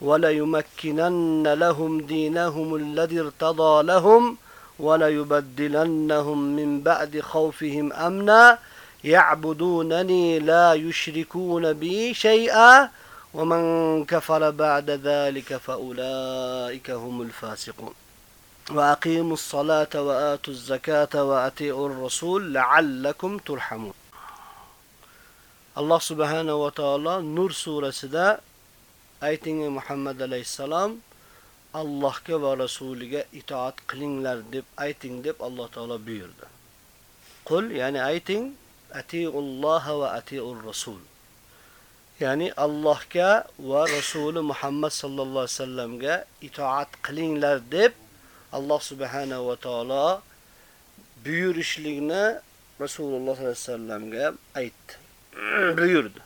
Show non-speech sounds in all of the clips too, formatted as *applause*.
وليمكنن لهم دينهم الذي ارتضى لهم وليبدلنهم من بعد خوفهم أمنا. يعبدونني لا يشركون بي شيئا ومن كفر بعد ذلك فأولئك هم الفاسقون. وأقيموا الصلاة وآتوا الزكاة واتيوا الرسول لعلكم ترحمون. الله سبحانه وتعالى نور سورة ayting Muhammad alayhisalom Allohga va rasuliga itoat qilinglar deb ayting deb Alloh taolo buyurdi. Qul ya'ni ayting atiulloha va atiur rasul. Ya'ni Allohga va rasuli Muhammad sallallohu alayhi vasallamga itoat qilinglar deb Alloh subhanahu va taolo buyurishlikni Rasululloh sallallohu alayhi vasallamga aytdi. *clears throat* buyurdi.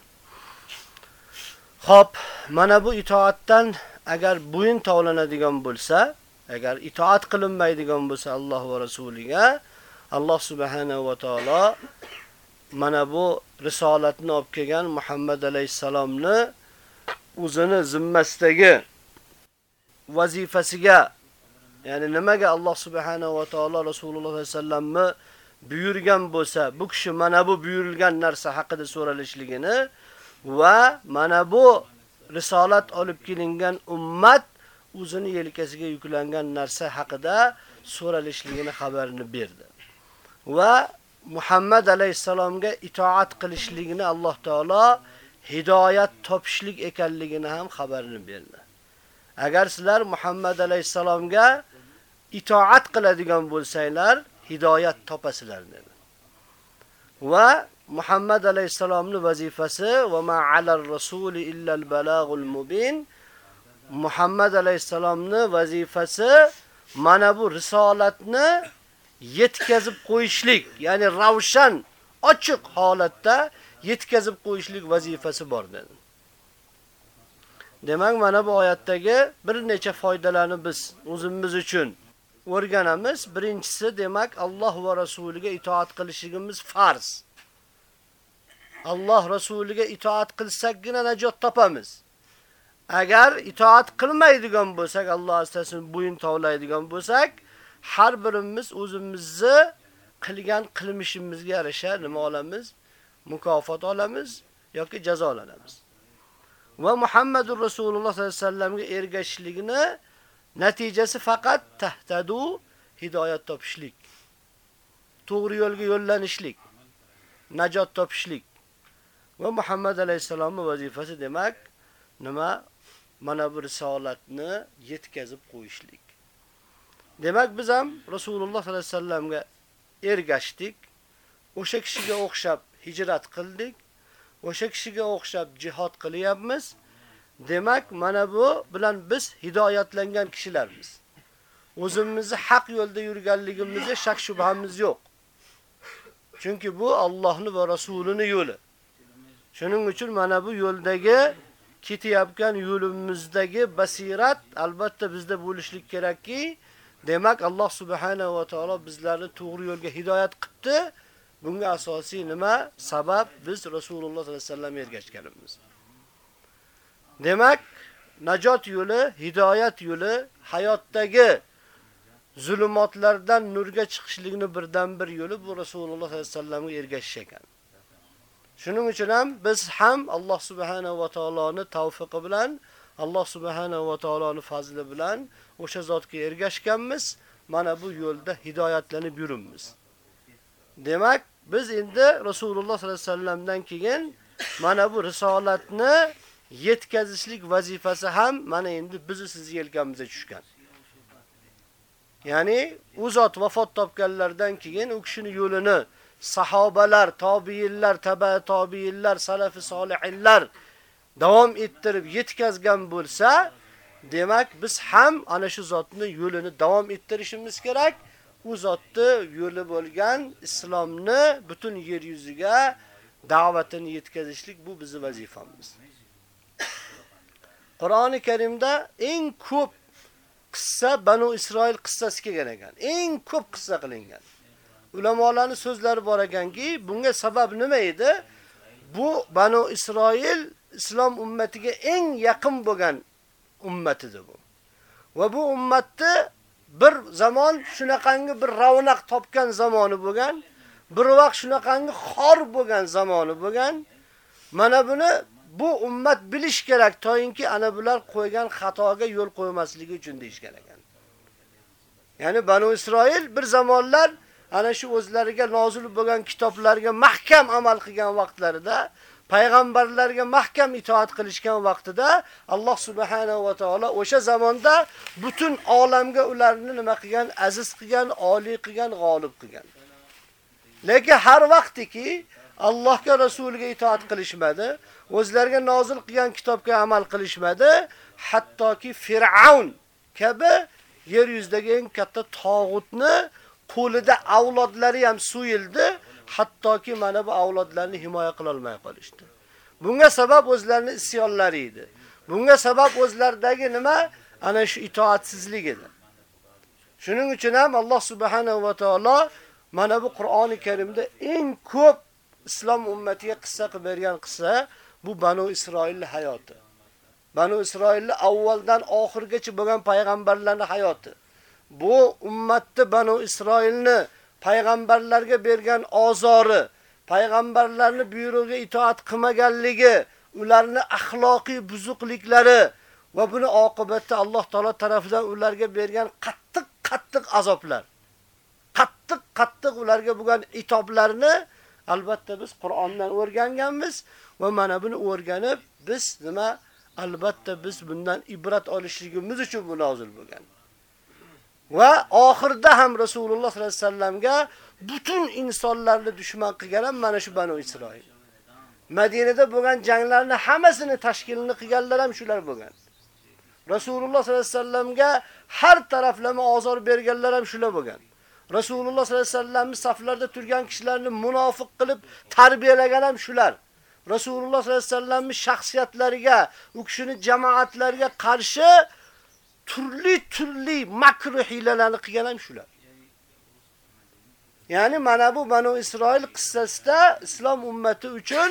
Xo'p, mana bu itoatdan agar bo'yin tovlanadigan bo'lsa, agar itoat qilinmaydigan bo'lsa Alloh va rasuliga, Alloh subhanahu va taolo mana bu risolatni olib kelgan Muhammad alayhisalomni o'zini zimmasidagi vazifasiga, ya'ni nimaga Alloh subhanahu va taolo Rasululloh sollallohu alayhi vasallamni buyurgan bo'lsa, bu kishi mana bu buyurilgan narsa haqida so'ralishligini va mana bu risolat olib kelingan ummat o'zini yelkasiga yuklangan narsa haqida so'ralishligini xabarini berdi. Va Muhammad alayhisalomga itoat qilishligini Alloh taolo hidoyat topishlik ekanligini ham xabarini berdi. Agar sizlar Muhammad alayhisalomga itoat qiladigan bo'lsanglar, hidoyat topasizlar dedi. Va Muhammad alayhisalomning vazifasi va ma alar rasuli illa al balagul mubin. Muhammad alayhisalomning vazifasi mana bu risolatni yetkazib qo'yishlik, ya'ni ravshan, ochiq holatda yetkazib qo'yishlik vazifasi bor dedi. Demak, mana bu oyatdagi bir necha foydalarni biz o'zimiz uchun o'rganamiz. Birinchisi, demak, Alloh va rasuliga itoat qilishimiz farz. Alloh rasuliga itoat qilsakgina najot topamiz. Agar itoat qilmaydigan bo'lsak, Alloh astasin bo'yin tovlaydigan bo'lsak, har birimiz o'zimizni qilgan qilmishimizga yarasha nima olamiz? Mukofot olamiz yoki jazolanamiz. Va Muhammadur Rasululloh sollallohu alayhi vasallamga ergashishlikni natijasi faqat tahtadu hidoyat topishlik. To'g'ri yo'lga yo'llanishlik, najot topishlik. Va Muhammad alayhisalomning vazifasi demak nima? Mana bu risolatni yetkazib qo'yishlik. Demak biz ham Rasululloh sollallohu alayhi vasallamga ergashdik. O'sha kishiga o'xshab hijrat qildik. O'sha kishiga o'xshab jihad qilyapmiz. Demak, mana bu bilan biz hidoyatlangan kishilarmiz. O'zimizni haq yo'lda yurganligimizga shak shubhamiz yo'q. Chunki bu Allohning va Rasulining yo'li. Shuning uchun mana bu yo'ldagi ketayotgan yo'limizdagi basirat albatta bizda bo'lishlik kerakki, Demak, Alloh subhanahu va taolo bizlarni to'g'ri yo'lga hidoyat qildi. Bunga asosiy nima? Sabab biz Rasululloh sollallohu alayhi vasallam ergashganimiz. Demak, najot yo'li, hidoyat yo'li hayotdagi zulumotlardan nurga chiqishlikni birdan bir yo'li bu Rasululloh sollallohu alayhi vasallamga ergashish ekan. Shuning uchun ham biz ham Alloh subhanahu va taoloning tavfiqi bilan, Alloh subhanahu va taoloning fazli bilan o'sha zotga ergashganmiz. Mana bu yo'lda hidoyatlanib yurimiz. Demak, biz endi Rasululloh sollallohu alayhi vasallamdan keyin mana bu risolatni yetkazishlik vazifasi ham mana endi biz sizga yelkamizga tushgan. Ya'ni u zot vafot topganlardan keyin u kishining yo'lini sahobalar, tobiinlar, taba tobiinlar, salafi solihinlar davom ettirib yetkazgan bo'lsa, demak biz ham ana shu zotni yo'lini davom ettirishimiz kerak. U zotni yo'li bo'lgan islomni butun yer yuziga da'vatini yetkazishlik bu bizning vazifamiz. Qur'oni Karimda eng ko'p qissa Banu Isroil qissasi kelgan ekan. Eng ko'p qissa qilingan. Ulamolarning so'zlari bor ekanki, bunga sabab nima edi? Bu Banu Isroil islom ummatiga eng yaqin bo'lgan ummat edi bu. Va bu ummatni bir zamon shunaqangi bir ravnaq topgan zamoni bo'lgan, bir vaqt shunaqangi xor bo'lgan zamoni bo'lgan. Mana buni bu ummat bilish kerak, toyinki ana bular qo'ygan xatoga yo'l qo'ymasligi uchun deyish kerak ekan. Ya'ni Banu Isroil bir zamonlar ana shu o'zlariga nozil bo'lgan kitoblarga mahkam amal qilgan vaqtlarida, payg'ambarlarga mahkam itoat qilishgan vaqtida Alloh subhanahu va taolo o'sha zamonda butun olamga ularni nima qilgan, aziz qilgan, oliy qilgan, g'olib qilgan. Lekin har vaqtiki Allohga rasuliga itoat qilishmadi, o'zlariga nozil qilgan kitobga amal qilishmadi, hattoki Fir'aun kabi yer yuzidagi eng katta tog'utni qo'lida avlodlari ham suyildi, hattoki mana bu avlodlarni himoya qila olmay qolishdi. Bunga sabab o'zlarining isyonlari edi. Bunga sabab o'zlaridagi nima? Ana shu itoatsizlik edi. Shuning uchun ham Alloh subhanahu va taolo mana bu Qur'oni Karimda eng ko'p islom ummatiga qissa qilib bergan qissa bu Banu Isroil hayoti. Banu Isroilni avvaldan oxirgacha bo'lgan payg'ambarlarning hayoti. Bu ummatni Banu Isroilni payg'ambarlarga bergan ozori, payg'ambarlarning buyrug'iga itoat qilmaganligi, ularning axloqiy buzuqliklari va buni oqibatda Alloh taolo tomonidan ularga bergan qattiq-qattiq azoblar. Qattiq-qattiq ularga bo'lgan itoblarni albatta biz Qur'ondan o'rganganmiz va mana buni o'rganib biz nima albatta biz bundan ibrat olishligimiz uchun bu nozil bo'lgan. Va oxirda ham Rasululloh sollallohu alayhi vasallamga butun insonlarni dushman qilgan ham mana shu Banu Isroil. Madinada bo'lgan janglarni hammasini tashkilini qilganlar ham shular bo'lgan. Rasululloh sollallohu alayhi vasallamga har taraflama azor berganlar ham shular bo'lgan. Rasululloh sollallohu alayhi vasallamning saflarda turgan kishilarni munofiq qilib tarbiyalagan ham shular. Rasululloh sollallohu alayhi vasallamning shaxsiyatlariga, u kishining jamoatlariga qarshi turli-turli makru hilalarni qilgan ham shular. Ya'ni mana bu Banu Isroil qissasida islom ummati uchun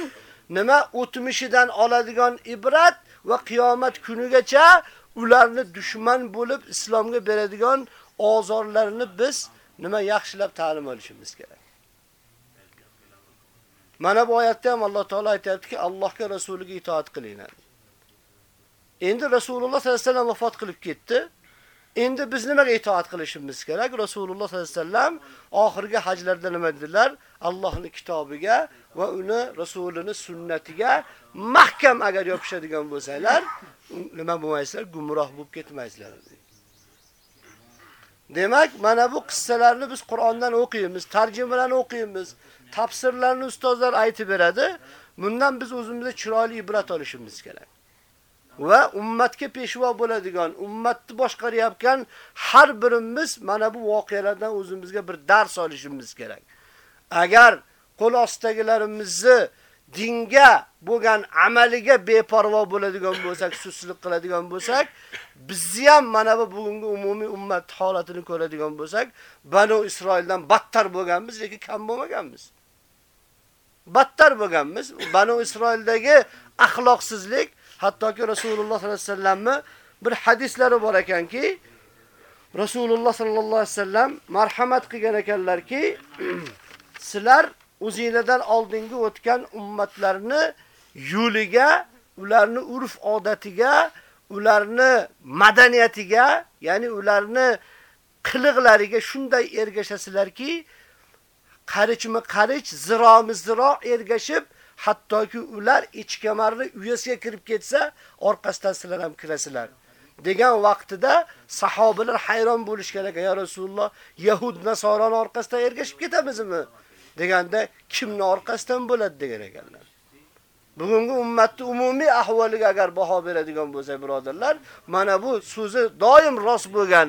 nima o'tmishidan oladigan ibrat va qiyomat kunigacha ularni dushman bo'lib islomga beradigan ozorlarini biz nima yaxshilab ta'lim olishimiz kerak. Mana bu oyatda ham Alloh taolay aytayaptiki, Allohga rasuliga itoat qilinglar. Endi Rasululloh sollallohu alayhi vasallam vafot qilib ketdi. Endi biz nimaga itoat qilishimiz kerak? Rasululloh sollallohu alayhi vasallam oxirgi hajlarda nima dedilar? Allohning kitobiga va uni rasulining sunnatiga mahkam agar yopishadigan bo'lsanglar, nima bo'lmaysizlar, gumroh bo'lib ketmaysizlar. Demak, mana bu qissalarni biz Qur'ondan o'qiymiz, tarjimalarni o'qiymiz, tafsirlarni ustozlar aytib beradi. Bundan biz o'zimizga chiroyli ibrat olishimiz kerak. Va ummatga peshvo bo'ladigan, ummatni boshqarayotgan har birimiz mana bu voqealardan o'zimizga bir dars olishimiz kerak. Agar qo'l ostidagilarimizni dinga bo'lgan amaliga beparvo bo'ladigan bo'lsak, suslik qiladigan bo'lsak, bizni ham mana bu bugungi umumiy ummat holatini ko'radigan bo'lsak, Banu Isroildan battar bo'lganmiz, lekin kam bo'lmaganmiz. Battar bo'lganmiz. Banu Isroildagi axloqsizlik, hattoki Rasululloh sollallohu alayhi vasallamni bir hadislari bor ekanki, Rasululloh sallallohu alayhi vasallam marhamat qilgan ekanlarki, *clears throat* sizlar o'zingizdan oldingi o'tgan ummatlarni yo'liga, ularni urf odatiga, ularni madaniyatiga, ya'ni ularni qiliqlariga shunday ergashasizlarki, qarichmi qarich, ziromi ziro ergashib, hattoki ular ichkamarni uyasiga kirib ketsa, orqasidan sizlar ham kirasizlar. degan vaqtida sahobalar hayron bo'lishgan ekan, "Ya Rasululloh, Yahud nasorani orqasidan ergashib ketamizmi?" deganda, "Kimni orqasidan bo'ladi?" degan ekanlar. Bugungi ummatning umumiy ahvoliga agar baho beradigan bo'lsak, birodarlar, mana bu so'zi doim rost bo'lgan,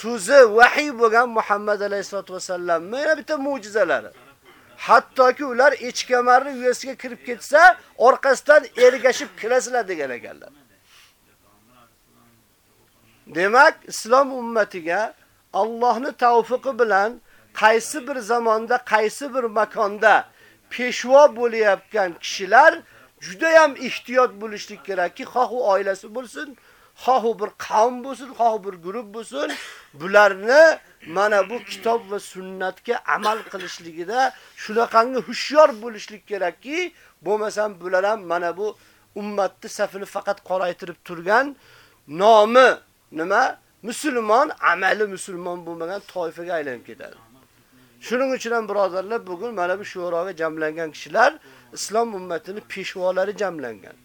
so'zi vahiy bo'lgan Muhammad alayhisolatu vasallamning mana bitta mo'jizalari. Hattoki ular echkamarni uyasiga kirib ketsa, orqasidan ergashib kirasizlar degan ekanlar. Demak, islom ummatiga Allohning tavfiqi bilan qaysi bir zamonda, qaysi bir makonda peshvo bo'layotgan kishilar juda ham ehtiyot bo'lishlik kerakki, xoh u oilasi bo'lsin, xohu bir qavm bo'lsin, xohu bir guruh bo'lsin, bularni mana bu kitob va sunnatga amal qilishligida shunaqangi hushyor bo'lishlik kerakki, bo'lmasam bular ham mana bu ummatni safini faqat qoraytirib turgan nomi nima? Musulmon, amali musulmon bo'lmagan toifaga aylanib ketadi. Shuning uchun ham birodarlar, bugun mana bu shuroga jamlangan kishilar islom ummatining peshvolari jamlangan.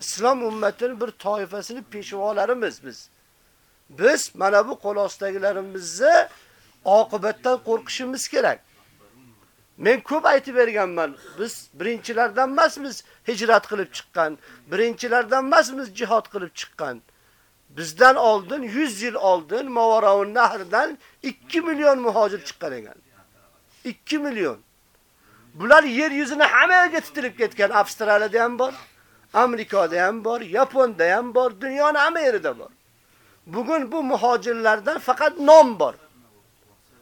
Islom ummatining bir toifasini peshvolarimiz biz. Biz mana bu qo'l ostidagilarimizni oqibatdan qo'rqishimiz kerak. Men ko'p aytib berganman. Biz birinchilardan emasmiz hijrat qilib chiqqan, birinchilardan emasmiz jihad qilib chiqqan. Bizdan oldin 100 yil oldin Mavaravun nahridan 2 million muhojir chiqqan ekan. 2 million. Bular yer yuzini hamma yerga titilib ketgan. Avstraliyada ham bor, Amerikada ham bor, Yaponda ham bor, dunyoning hamma yerida bor. Bugun bu muhojirlardan faqat nom bor.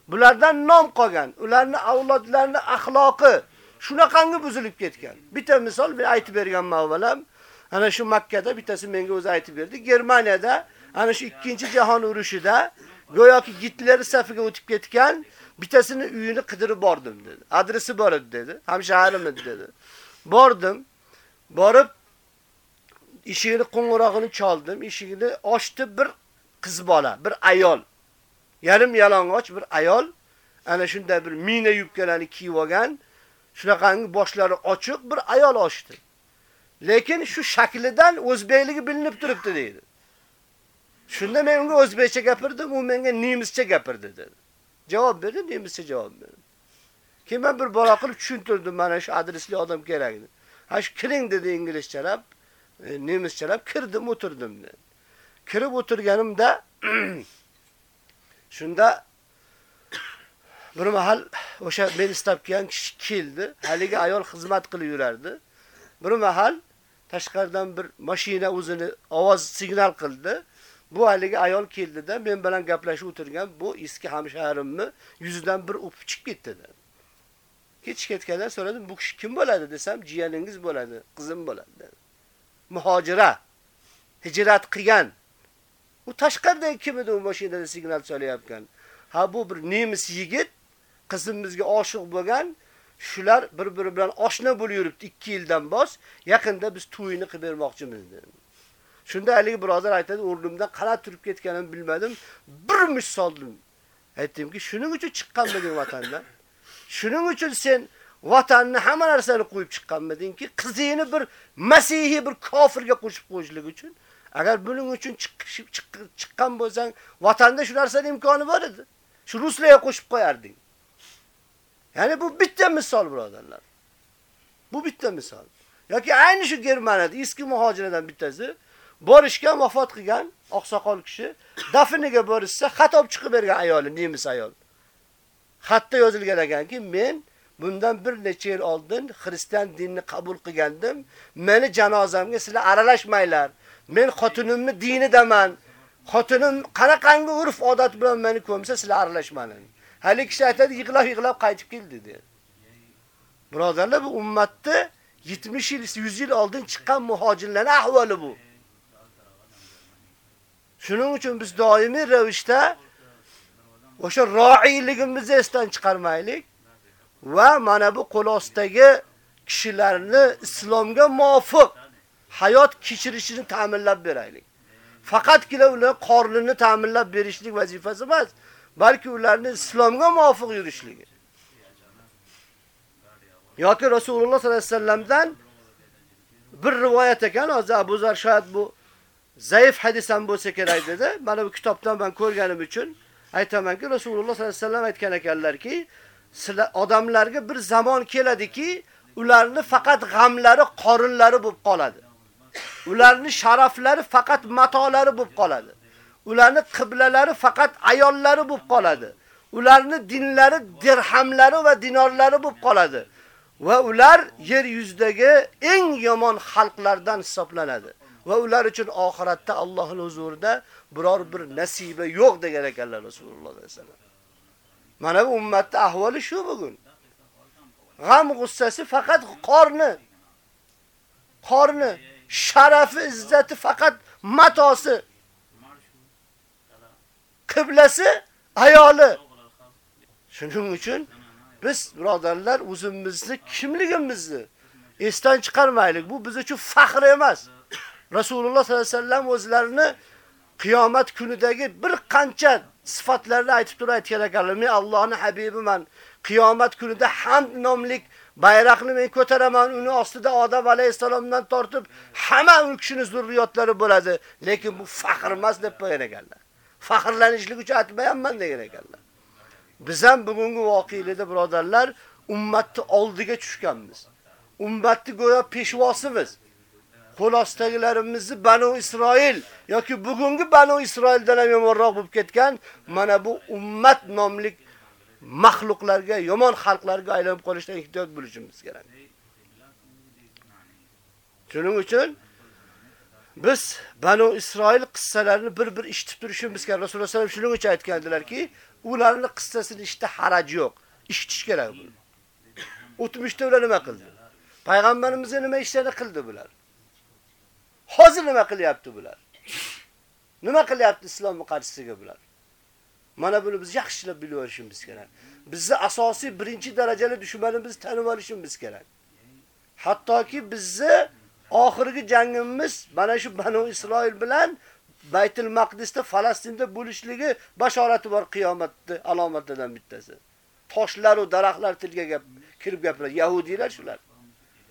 Bulardan nom qolgan. Ularning avlodlarining axloqi shunaqangi buzilib ketgan. Bitta misol bir aytib berganman avvalam. Ana shu Makkada bittasi menga o'zi aytib berdi. Germaniyada ana shu 2-jahon urushida go'yoki Gitler safiga o'tib ketgan bittasini uyini qidirib bordim dedi. Adresi bor edi dedi. Hamshaharim edi dedi. Bordim. Borib eshigini qo'ng'irog'ini chaldim. Eshigini ochdi bir qiz bola, bir ayol. Yarim yalang'och bir ayol ana shunday bir mina yubkalarni kiyib olgan, shunaqangi boshlari ochiq bir ayol ochdi. Lekin shu shaklidan o'zbekligi bilinib turibdi dedi. Shunda men unga o'zbekcha gapirdim, u menga nemischa gapirdi dedi. Javob berdi, nemischa javob berdi. Keyin men bir bola qilib tushuntirdim, mana shu adresli odam kerak dedi. Ha shu kiring dedi inglizchalab, e, nemischalab kirdim, o'tirdim dedi. Kirib o'tirganimda shunda *clears throat* bir mahal o'sha men istab kelgan kishi keldi. Haligi ayol xizmat qilib yurardi. Bir mahal tashqaridan bir mashina o'zini ovoz signal qildi. Bu haligi ayol keldida men bilan gaplashib o'tirgan bu eski hamsharimni yuzidan bir o'pib chiqib ketdi dedi. ketganda ketgandan so'radim, bu kishi kim bo'ladi desam, jiyaningiz bo'ladi, qizim bo'ladi dedi. Muhojira, hijrat qilgan. U tashqarida kim edi u mashinada signal solayotgan? Ha bu bir nemis yigit qizimizga oshiq bo'lgan, shular bir-biri bilan oshna bo'lib yuribdi 2 yildan bos, yaqinda biz to'yini qilib bermoqchimiz dedi. Shunda haligi birodar aytadi, o'rnimdan qara turib ketganimni bilmadim, bir mush soldim. Aytdimki, shuning uchun chiqqanmiding vatandan? Shuning uchun sen vatanni hamma narsani qo'yib chiqqanmidingki, qizingni bir masihiy bir kofirga qo'shib qo'yishlik uchun? Agar buning uchun chiqqan bo'lsang, vatanda shu narsaning imkoni bor edi. Shu ruslarga qo'shib qo'yarding. Ya'ni bu bitta misol birodarlar. Bu bitta misol. yoki ayni shu Germaniyada eski muhojirlardan bittasi borishgan vafot qilgan oqsoqol kishi dafniga borishsa xat olib chiqib bergan ayoli, nemis ayol. Xatda yozilgan ekanki, men bundan bir necha yil oldin xristian dinini qabul qilgandim. Meni janozamga sizlar aralashmanglar. Men xotinimni dinidaman. Xotinim qanaqangi urf odat bilan meni ko'msa sizlar aralashmanglar. Hali kishi aytadi, yig'lab-yig'lab qaytib keldi dedi. Birodarlar, bu ummatni 70 yil, 100 yil oldin chiqqan muhojirlarning ahvoli bu. Shuning uchun biz doimiy ravishda o'sha ro'iyligimizni esdan chiqarmaylik va mana bu qo'l ostidagi kishilarni islomga muvofiq hayot kechirishini ta'minlab beraylik. Faqatgina ular qornini ta'minlab berishlik vazifasi emas, balki ularni islomga muvofiq yurishligi. yoki Rasululloh sollallohu alayhi vasallamdan bir rivoyat ekan, hozir Abu Zar shohid bu zaif hadis ham bo'lsa kerak dedi. Mana bu kitobdan men ko'rganim uchun aytamanki, Rasululloh sollallohu alayhi vasallam aytgan ekanlarki, sizlar odamlarga bir zamon keladiki, ularni faqat g'amlari, qorinlari bo'lib qoladi. Ularni sharaflari faqat matolari bo'lib qoladi. Ularni qiblalari faqat ayollari bo'lib qoladi. Ularni dinlari dirhamlari va dinorlari bo'lib qoladi. va ular yer yuzidagi eng yomon xalqlardan hisoblanadi. Va ular uchun oxiratda Allohning huzurida biror bir nasiba yo'q degan ekanlar Rasululloh sollallohu alayhi vasallam. Mana bu ummatning ahvoli shu bugun. G'am g'ussasi faqat qorni. Qorni, sharafi, izzati faqat matosi. Qiblasi ayoli. Shuning uchun biz birodarlar o'zimizni kimligimizni esdan chiqarmaylik. Bu biz uchun faxr emas. Rasululloh sollallohu alayhi vasallam o'zlarini qiyomat kunidagi bir qancha sifatlarini aytib turib aytgan ekanlar. Men Allohning habibiman. Qiyomat kunida hamd nomlik bayroqni men ko'taraman. Uni ostida Odam alayhisalomdan tortib hamma u kishining zurriyotlari bo'ladi. Lekin bu faxr emas deb qo'ygan ekanlar. Faxrlanishlik uchun aytmayapman degan ekanlar. Biz ham bugungi voqelikda birodarlar ummatni oldiga tushganmiz. Ummatni go'yo peshvosimiz. Qo'l ostidagilarimizni Banu Isroil yoki bugungi Banu Isroildan ham yomonroq bo'lib ketgan mana bu ummat nomlik mahluqlarga, yomon xalqlarga aylanib qolishdan ehtiyot bo'lishimiz kerak. Shuning uchun biz Banu Isroil qissalarini bir-bir eshitib turishimiz kerak. Rasululloh sollallohu alayhi vasallam shuning uchun aytgandilarki, ularning qissasini ishda haraj yo'q. Eshitish kerak bu. O'tmishda ular nima qildi? Payg'ambarimizga nima ishlarni qildi bular? Hozir nima qilyapti bular? Nima qilyapti islom qarshisiga bular? Mana buni biz yaxshilab bilib olishimiz kerak. Bizni asosiy birinchi darajali dushmanimiz tanib olishimiz kerak. Hattoki bizni oxirgi jangimiz mana shu Banu Isroil bilan Baytul Maqdisda Falastinda bo'lishligi bashorati bor qiyomatni alomatidan bittasi. Toshlar va daraxtlar tilga gap kirib gapiradi. Yahudiylar shular.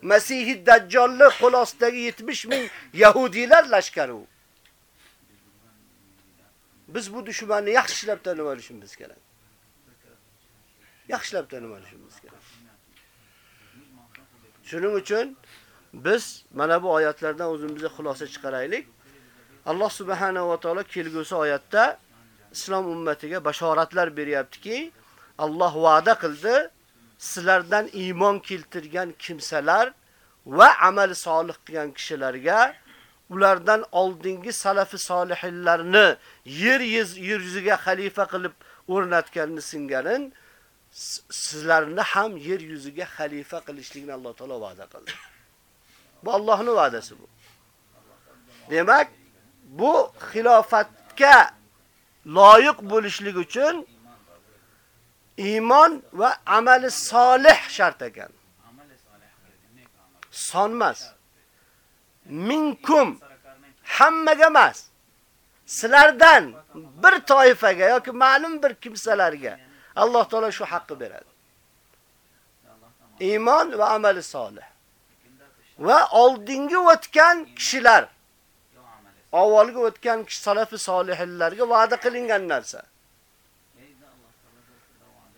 Masihi Dajjolni kol ostidagi 70 ming Yahudiler lashkari. Biz bu dushmanni yaxshilab tanib olishimiz kerak. Yaxshilab tanib olishimiz kerak. Shuning uchun biz mana bu oyatlardan o'zimizga xulosa chiqaraylik. Alloh subhanahu va taolo kelgusi oyatda islom ummatiga bashoratlar beryaptiki, Alloh va'da qildi, sizlardan iymon keltirgan kimsalar va amal solih qilgan kishilarga ulardan oldingi salafi solihlarni yer yuziga xalifa qilib o'rnatganini singanin sizlarni ham yer yuziga xalifa qilishlikni Alloh taolo va'da qildi. Bu Allohning va'dasi bu. Demak, bu xilofatga loyiq bo'lishlik uchun iymon va amali solih shart ekan. Sonmas. Minkum hammaga emas. Sizlardan bir toifaga yoki ma'lum bir kimsalarga Alloh taolo shu haqqi beradi. Iymon va amali solih. Va oldingi o'tgan kishilar avvalgi o'tgan salafi solihlarga va'da qilingan narsa.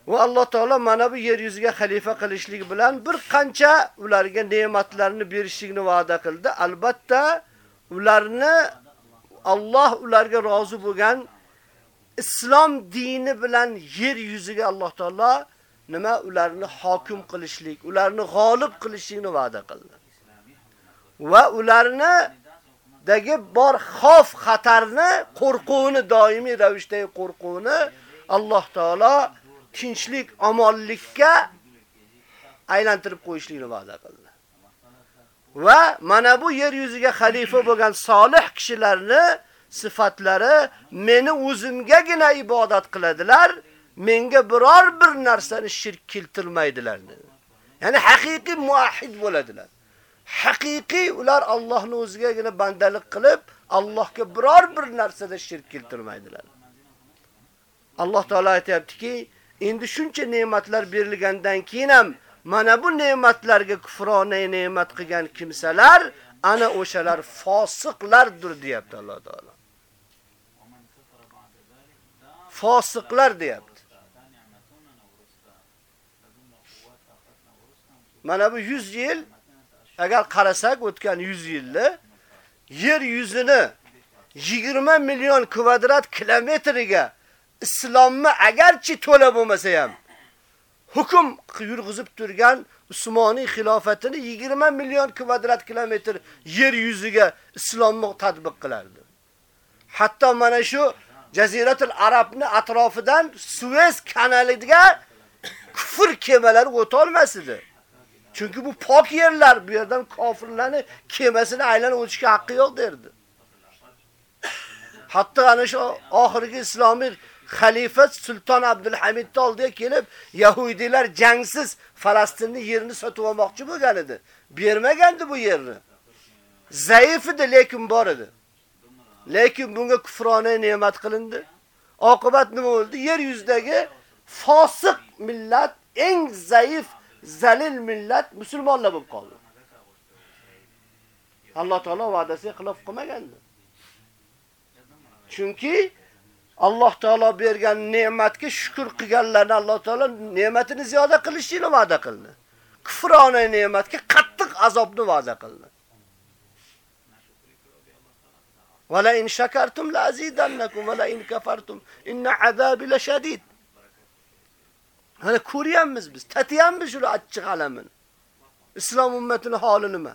Va Alloh taolo mana bu yer yuziga xalifa qilishlik bilan bir qancha ularga ne'matlarni berishlikni va'da qildi. Albatta, ularni Alloh ularga rozi bo'lgan islom dini bilan yer yuziga Alloh taolo nima ularni hokim qilishlik, ularni g'olib qilishlikni va'da qildi. Va ularni dagi bor xavf xatarni, qo'rquvni doimiy ravishdagi qo'rquvni Alloh taolo tinchlik, omonlikka aylantirib qo'yishlikni va'da qildi. Va mana bu yer yuziga xalifa bo'lgan solih kishilarni sifatlari meni o'zimgagina ibodat qiladilar, menga biror bir narsani shirk keltirmaydilar dedi. Ya'ni haqiqiy muahhid bo'ladilar. Haqiqiy ular Allohni o'zigagina bandalik qilib, Allohga biror bir narsada shirk keltirmaydilar. Alloh taolo aytayaptiki, endi shuncha ne'matlar berilgandan keyin ham mana bu ne'matlarga kufrona ne'mat qilgan kimsalar ana o'shalar fosiqlardir deyapti Alloh taolo. Fosiqlar deyapti. Mana bu 100 yil agar qarasak o'tgan 100 yilni yer yuzini 20 million kvadrat kilometriga islomni agarchi to'la bo'lmasa ham hukm yurg'izib turgan Usmoniy xilofatini 20 million kvadrat kilometr yer yuziga islomni tatbiq qilardi. Hatto mana shu Jaziratul Arabni atrofidan Suez kanaliga kufr kemalari o'ta olmas edi. Chunki bu pok yerlar, bu yerdan kofirlarni kemasini aylanib o'tishga haqqi yo'q derdi. Hatto ana shu oxirgi islomiy xalifa Sultan Abdulhamidni oldiga kelib, Yahudilar jangsiz Falastinni yerini sotib olmoqchi bo'lgan edi. Bermagandi bu yerni. Zaif edi, lekin bor edi. Lekin bunga kufrona ne'mat qilindi. Oqibat nima bo'ldi? Yer yuzidagi fosiq millat, eng zaif, zalil millat musulmonlar bo'lib qoldi. Alloh taolo va'dasiga xilof qilmagandi. Chunki Alloh taolo bergan ne'matga shukr qilganlarni Alloh taolo ne'matini ziyoda qilishini va'da qildi. Kufrona ne'matga qattiq azobni va'da qildi. Wala in shakartum la azidannakum wala in kafartum inna azabi lashadid. Hali ko'ryapmiz biz, tatiyamiz shu achchiq alamin. Islom ummatining holi nima?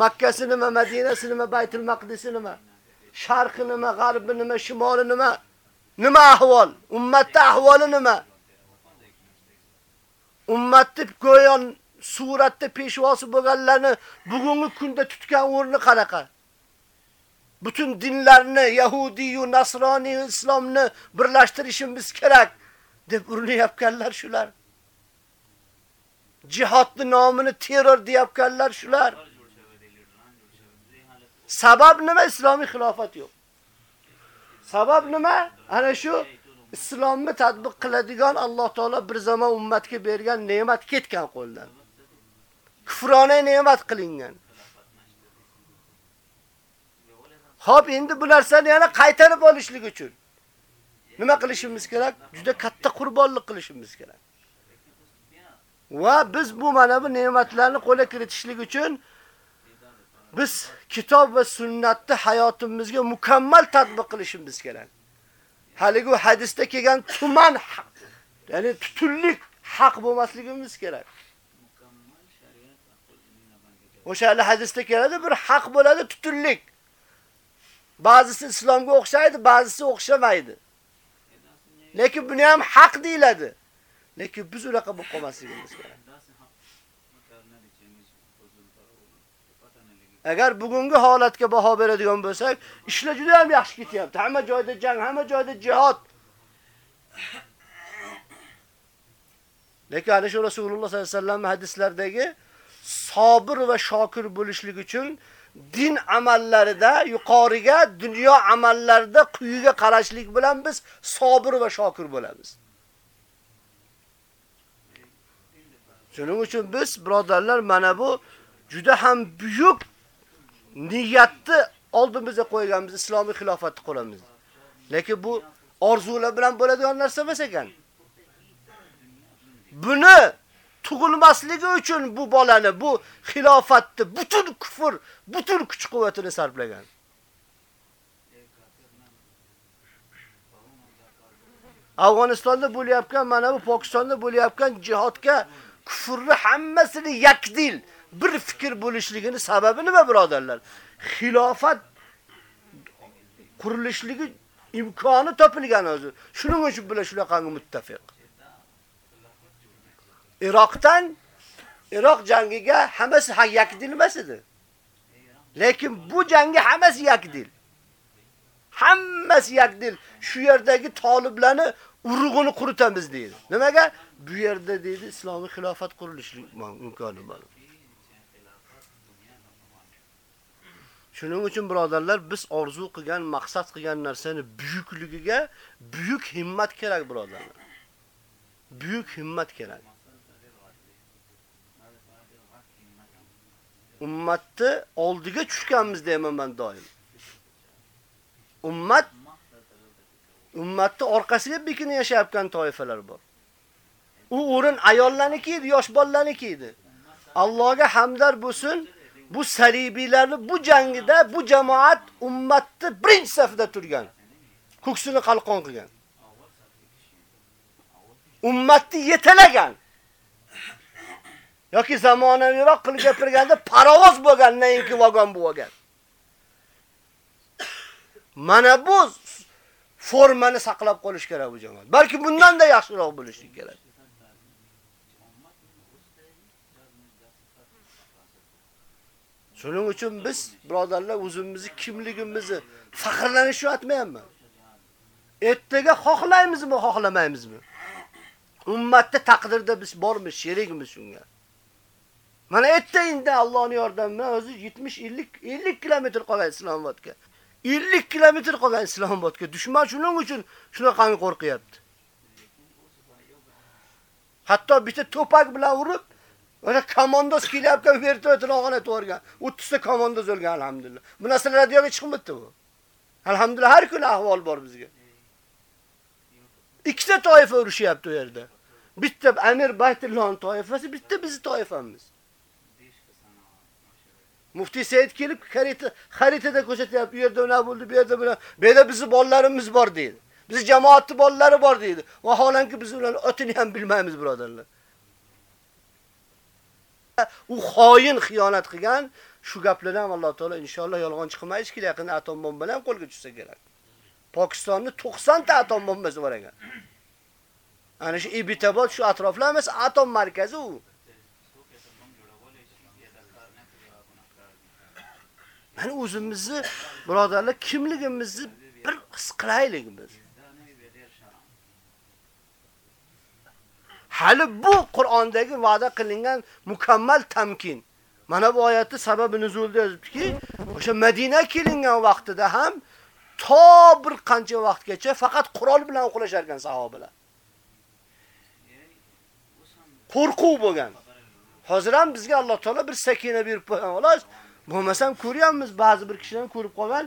Makkasi nima, Madinasi nima, Baytul Maqdisi nima? Sharqi nima, g'arbi nima, shimoli nima? Nima ahvol? Ummatda ahvoli nima? Ummatni go'yon suratda peshvosi bo'lganlarni bugungi kunda tutgan o'rni qanaqa? Butun dinlarni, Yahudi nasroni, Nasroniy islomni birlashtirishimiz kerak deb urinayotganlar shular. Jihodning nomini terror deyotganlar shular. Sabab nima? Islomiy xilofat yo'q. Sabab nima? Ana shu islomni tatbiq qiladigan Alloh taolo bir zamon ummatga bergan ne'mat ketgan qo'ldan. Kufrona ne'mat qilingan. Xo'p, endi bu narsani yana qaytarib olishlik uchun nima qilishimiz kerak? Juda katta qurbonlik qilishimiz kerak. Va biz bu mana bu ne'matlarni qo'lga kiritishlik uchun biz kitob va sunnatni hayotimizga mukammal tatbiq qilishimiz kerak. Haligi hadisda kelgan tuman haq, ya'ni tutunlik haq bo'lmasligimiz kerak. O'sha hadisda keladi, bir haq bo'ladi tutunlik. Ba'zisi islomga o'xshaydi, ba'zisi o'xshamaydi. Lekin buni ham haq deyiladi. Lekin biz unaqa bo'lib qolmasligimiz kerak. Agar bugungi holatga baho beradigan bo'lsak, ishlar juda ham yaxshi ketyapti. Hamma joyda jang, hamma joyda jihad. Lekin ana shu Rasululloh sollallohu alayhi vasallam hadislardagi sabr va shokir bo'lishlik uchun din amallarida yuqoriga, dunyo amallarida quyiga qarashlik bilan biz sabr va shokir bo'lamiz. Shuning uchun biz birodarlar mana bu juda ham buyuk niyatni oldimizga qo'yganmiz islomiy xilofatni qo'lamiz. Lekin bu orzular bilan bo'ladigan narsa emas ekan. Buni tug'ilmasligi uchun bu bolani, bu xilofatni butun kufr, butun kuch-quvvatini sarflagan. Afg'onistonda bo'layotgan, mana bu Pokistonda bo'layotgan jihodga kufrni hammasini yakdil bir fikir bo'lishligini sababi nima birodarlar? Xilofat qurilishligi imkoni topilgan o'zi. Shuning uchun bular shunaqangi muttafiq. Iroqdan Iroq jangiga hammasi yakdil emas edi. Lekin bu jangi hammasi yakdil. Hammasi yakdil. Shu yerdagi toliblarni urug'ini quritamiz deydi. Nimaga? Bu yerda deydi islomiy xilofat qurilishi imkoni bor. Shuning uchun birodarlar biz orzu qilgan, maqsad qilgan narsani buyukligiga buyuk himmat kerak birodarlar. Buyuk himmat kerak. Ummatni oldiga tushganmiz deyman men doim. Ummat ummatni orqasiga bekinib yashayotgan toifalar bor. U o'rin ayollarniki edi, yosh bolalarniki edi. Allohga hamdar bo'lsin. Bu salibilarni bu jangida bu jamoat ummatni birinchi safida turgan. Ko'ksini qalqon qilgan. Ummatni yetalagan. yoki zamonaviyroq qilib gapirganda parovoz bo'lgandan keyin vagon bo'lgan. Mana bu formani saqlab qolish kerak bu jamoat. Balki bundan da yaxshiroq bo'lishi kerak. Shuning uchun biz birodarlar o'zimizni kimligimizni faxrlanishni aytmayapman. Ertaga xohlaymizmi, xohlamaymizmi? Ummatda taqdirda biz bormiz, sherikmiz shunga. Mana ertagingda Allohning yordami bilan o'zi 70 50 50 kilometr qolgan Islomobodga. 50 kilometr qolgan Islomobodga dushman shuning uchun shunaqa qo'rqyapti. Hatto bitta to'pak bilan urib, o'sha komandos kelyapkan vertolyotini og'anatib yuborgan. 30 ta komandos o'lgan alhamdulillah. Bu narsa radioga chiqmadi bu. Alhamdulillah har kuni ahvol bor bizga. Ikkita toifa urushyapti u yerda. Bitta Amir Baytullohning toifasi, bitta bizi toifamiz. Muftiy Said kelib xarita xaritada ko'rsatyapti. Bu yerda nima bo'ldi, bu yerda buni. Bu yerda bizning bolalarimiz bor deydi. Biz jamoatning bolalari bor deydi. Vaholanki biz ularni otini ham bilmaymiz, birodarlar. U xoin xiyonat qilgan, shu gaplardan Alloh taolo inshaalloh yolg'on chiqmaydi, ki yaqin atom bomba bilan qo'lga tushsa kerak. Pokistonni 90 ta atom bombasi bor ekan. Ana shu Ibitabod shu atroflar emas, atom markazi u. Mana o'zimizni birodarlar kimligimizni bir his qilaylik biz. Hali bu Qur'ondagi va'da qilingan mukammal tamkin. Mana bu oyatni sababi nuzulda yozibdiki, o'sha Madina kelingan vaqtida ham to bir qancha vaqtgacha faqat qurol bilan o'qilashar ekan sahobalar. Qo'rquv bo'lgan. Hozir ham bizga Alloh taolo bir sakina berib qo'ygan, xolos. Bo'lmasam ko'ryapmiz, ba'zi bir kishilar ko'rib qolgan,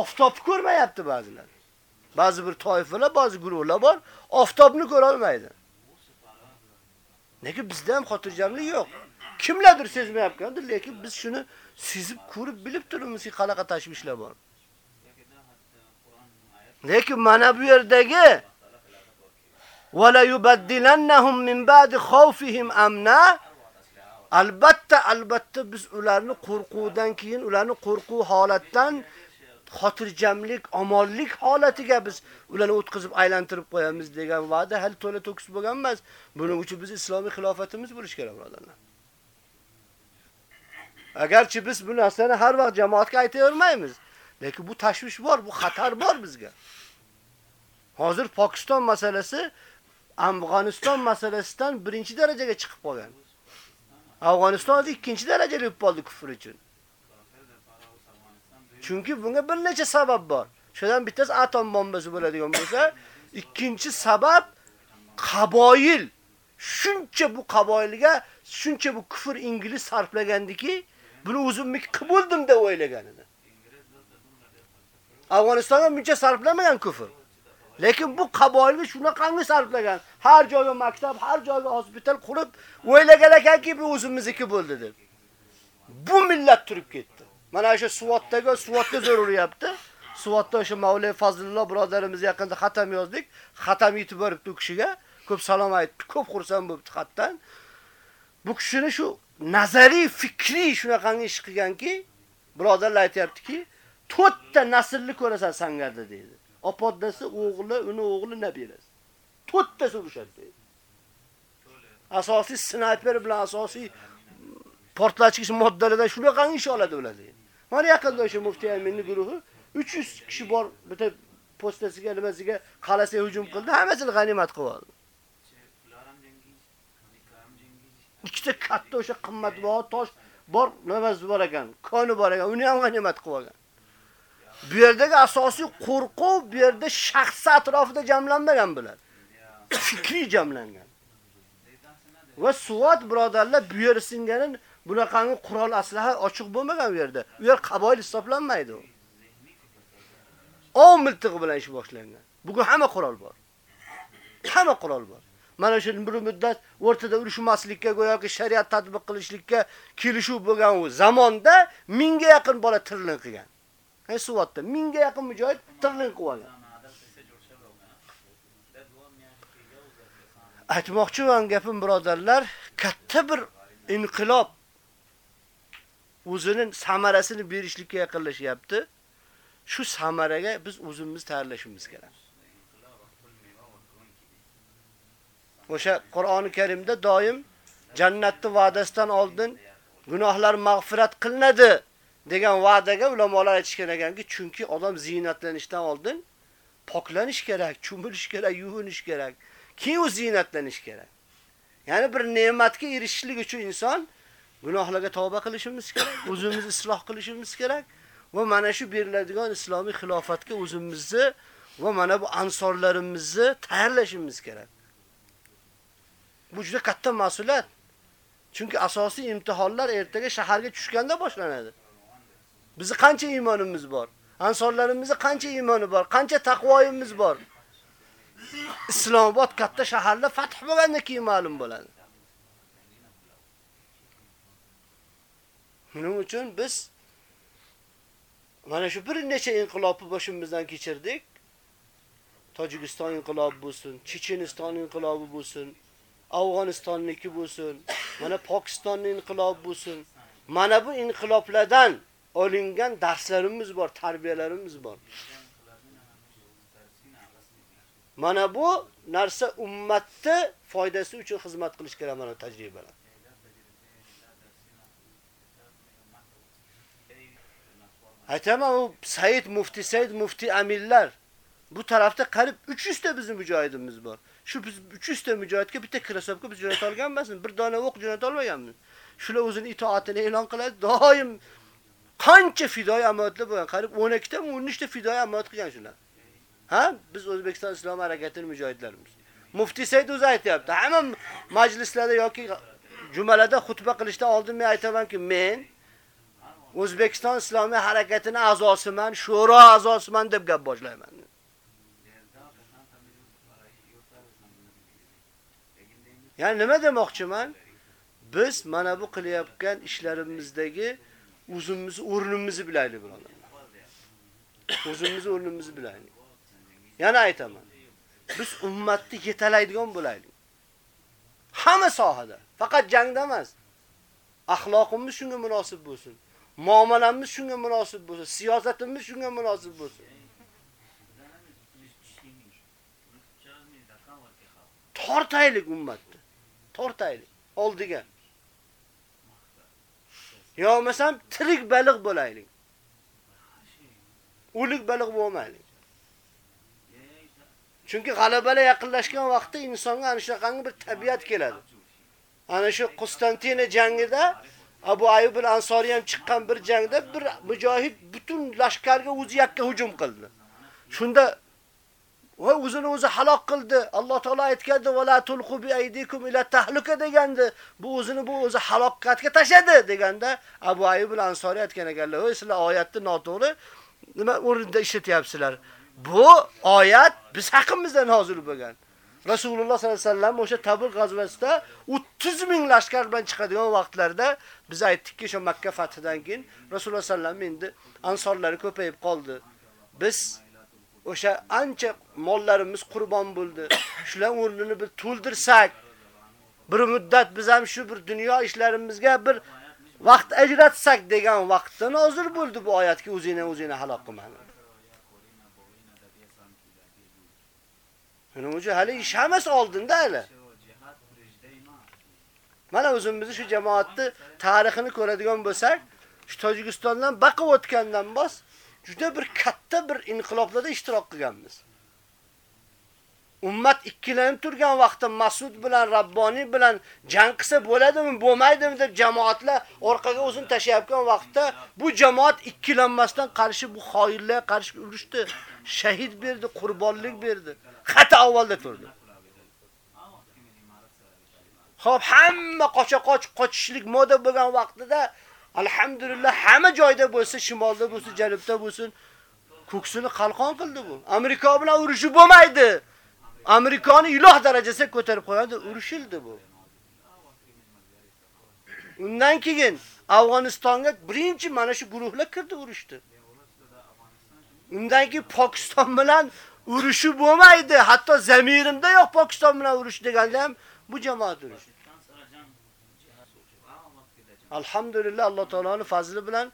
oftobni ko'rmayapti ba'zilar. Ba'zi bir toifalar, ba'zi guruhlar bor, oftobni ko'ra olmaydi. Nega bizda ham xotirjamlik yo'q? Kimlardir sezmayapgandir, lekin biz shuni sezib, ko'rib, bilib turibmizki, qanaqa tashvishlar bor. Lekin mana bu yerdagi wala yubaddilannahum min ba'di khawfihim amna albatta albatta biz ularni qo'rquvdan keyin ularni qo'rquv holatdan xotirjamlik, omonlik holatiga biz ularni o'tkazib aylantirib qo'yamiz degan va'da hali to'la to'kis bo'lgan emas. Buning uchun biz islomiy xilofatimiz bo'lish kerak, birodarlar. Agarchi biz bu narsani har vaqt jamoatga aytavermaymiz, lekin bu tashvish bor, bu xatar bor bizga. Hozir Pokiston masalasi Afg'oniston masalasidan birinchi darajaga chiqib qolgan. Afg'oniston ikkinchi darajali bo'lib qoldi kufr uchun. Chunki bunga bir necha sabab bor. Shundan bittasi atom bombasi bo'ladigan bo'lsa, ikkinchi sabab qaboyil. Shuncha bu qaboyilga, shuncha bu kufr ingliz sarflagandiki, buni o'zimniki bo'ldim deb o'ylagan edi. Afg'onistonga buncha sarflamagan kufr. Lekin bu qaboilga shunaqangi sarflagan. Har joyga maktab, har joyga hospital qurib, o'ylagan ekanki, bu o'zimizniki bo'ldi deb. Bu millat turib ketdi. Mana shu Suvatdagi Suvatga zarur yapti. Suvatda o'sha Mavlay Fazlulloh birodarimiz yaqinda xatam yozdik. Xatam yetib boribdi u kishiga. Ko'p salom aytdi, ko'p xursand bo'libdi xatdan. Bu kishini shu nazariy, fikriy shunaqangi ish qilganki, birodarlar aytayaptiki, to'rtta naslni ko'rasan sangarda deydi. Opodasi o'g'li, uni o'g'li nabirasi. To'rttasi surishadi deydi. Asosiy snayper bilan asosiy portlatgich moddalardan shunaqangi ish oladi ular deydi. Mana yaqinda o'sha muftiy Aminning guruhi 300 kishi bor bitta postasiga nimasiga qalasiga hujum qildi, hammasini g'animat qilib oldi. ikkita katta o'sha qimmatbaho tosh bor, nimasi bor ekan, koni bor ekan, uni ham g'animat qilib olgan. Bu yerdagi asosiy qo'rquv bu yerda shaxs atrofida jamlanmagan bular. Fikriy jamlangan. Va Suvat birodarlar bu yer singani bunaqangi qurol aslaha ochiq bo'lmagan u yerda. U yer qaboyil hisoblanmaydi u. Ov miltig'i bilan ish boshlangan. Bugun hamma qurol bor. Hamma qurol bor. Mana shu bir muddat o'rtada urushmaslikka go'yoki shariat tatbiq qilishlikka kelishuv bo'lgan u zamonda mingga yaqin bola tirlin qilgan. Hay suvatda mingga yaqin mujohid tirlin qilgan. Aytmoqchi bo'lgan gapim birodarlar, katta bir inqilob o'zining samarasini berishlikka yaqinlashyapti. Shu samaraga biz o'zimiz tayyorlashimiz kerak. O'sha Qur'oni Karimda doim jannatni va'dasidan oldin gunohlar mag'firat qilinadi degan va'daga ulamolar aytishgan ekanki, chunki odam ziynatlanishdan oldin poklanish kerak, chumilish kerak, yuvinish kerak. Keyin u ziynatlanish kerak. Ya'ni bir ne'matga erishishlik uchun inson gunohlarga tavba qilishimiz kerak, *coughs* o'zimizni isloh qilishimiz kerak va mana shu beriladigan islomiy xilofatga o'zimizni va mana bu ansorlarimizni tayyorlashimiz kerak. Bu juda katta mas'uliyat. Chunki asosiy imtihonlar ertaga shaharga tushganda boshlanadi. Bizi qancha iymonimiz bor? Ansorlarimizda qancha iymoni bor? Qancha taqvoyimiz bor? Islomobod katta shaharlar fath bo'lganda keyin ma'lum bo'ladi. Shuning uchun biz mana shu bir necha inqilobni boshimizdan kechirdik. Tojikiston inqilobi bo'lsin, Checheniston inqilobi bo'lsin, Afg'onistonniki bo'lsin, mana Pokistonning inqilobi bo'lsin. Mana bu inqiloblardan olingan darslarimiz bor, tarbiyalarimiz bor. Mana bu narsa ummatni foydasi uchun xizmat qilish kerak mana tajribalar. Aytaman u Said Mufti, Said Mufti Amillar bu tarafta qarib 300 ta bizning mujohidimiz bor. Shu biz 300 ta mujohidga bitta krasovka biz jo'nata olganmasmiz, bir dona o'q jo'nata olmaganmiz. Shular o'zini itoatini e'lon qiladi, doim qancha fidoyi amaliyotlar bo'lgan, qarib 12 ta, 13 ta fidoyi amaliyot qilgan shular. Ha? Biz O'zbekiston Islom harakatining mujohidlarimiz. Mufti Said o'zi aytayapti. Hamma majlislarda yoki jumalada xutba qilishdan oldin men aytamanki, men O'zbekiston Islomiy harakatining a'zosiman, shuro a'zosiman deb gap boshlayman. Ya'ni nima demoqchiman? Biz mana bu qilyapgan ishlarimizdagi o'zimiz o'rnimizni bilaylik, birodarlar. O'zimizni o'rnimizni bilaylik. Yana aytaman. Biz ummatni yetalaydigan bo'laylik. Hamma sohada, faqat jangda emas. Axloqimiz shunga munosib bo'lsin. Muomalamiz shunga munosib bo'lsin, siyosatimiz shunga munosib bo'lsin. Tortaylik ummatni. Tortaylik oldiga. Yo masalan tirik baliq bo'laylik. O'lik baliq bo'lmaylik. Chunki g'alabalar yaqinlashgan vaqtda insonga ana shunaqangi bir tabiat keladi. Ana shu Konstantina jangida Abu Ayyub al-Ansori ham chiqqan bir jangda bir mujohid butun lashkarga o'zi yakka hujum qildi. Shunda va o'zini o'zi halok qildi. Alloh taolo aytgandi: "Va la tulqu bi aydikum ila tahluka" degandi. Bu o'zini bu o'zi halokatga tashadi deganda Abu Ayyub al-Ansori aytgan ekanlar: "Voy sizlar oyatni noto'g'ri nima o'rinda ishlatyapsizlar?" Bu oyat biz haqimizda nozil bo'lgan. Rasululloh sallallohu alayhi vasallam o'sha Tabuk g'azvasida 30 ming lashkar bilan chiqadigan vaqtlarda biz aytdikki, o'sha Makka fathidan keyin Rasululloh sallallohu alayhi vasallam endi ansorlari ko'payib qoldi. biz o'sha ancha mollarimiz qurbon bo'ldi. Shular o'rnini bir to'ldirsak, bir muddat biz ham shu bir dunyo ishlarimizga bir vaqt ajratsak degan vaqtda hozir bo'ldi bu oyatga o'zingni o'zingni halol qilmani. Shuning uchun hali ish hammasi oldinda hali. Mana o'zimizni shu jamoatni tarixini ko'radigan bo'lsak, shu Tojikistondan baqib o'tgandan bos juda bir katta bir inqiloblarda ishtirok qilganmiz. Ummat ikkilanib turgan vaqtda Mas'ud bilan Rabboniy bilan jang qilsa bo'ladimi, bo'lmaydimi deb jamoatlar orqaga o'zini tashayotgan vaqtda bu jamoat ikkilanmasdan qarshi bu xoinlarga qarshi urushdi. Shahid berdi, qurbonlik berdi. Xato avvalda turdi. Xo'p, hamma qocha-qoch qochishlik moda bo'lgan vaqtida alhamdulillah hamma joyda bo'lsa, shimolda bo'lsa, janubda bo'lsin, ko'ksini qalqon qildi bu. Amerika bilan urushi bo'lmaydi. Amerikani iloh darajasiga ko'tarib qo'yadi, urushildi bu. Undan keyin Afg'onistonga birinchi mana shu guruhlar kirdi urushdi. Undan keyin Pokiston bilan urushi bo'lmaydi. Hatto zamirimda yo'q Pokiston bilan urush deganda ham bu jamoat urush. Alhamdulillah Alloh taoloning fazli bilan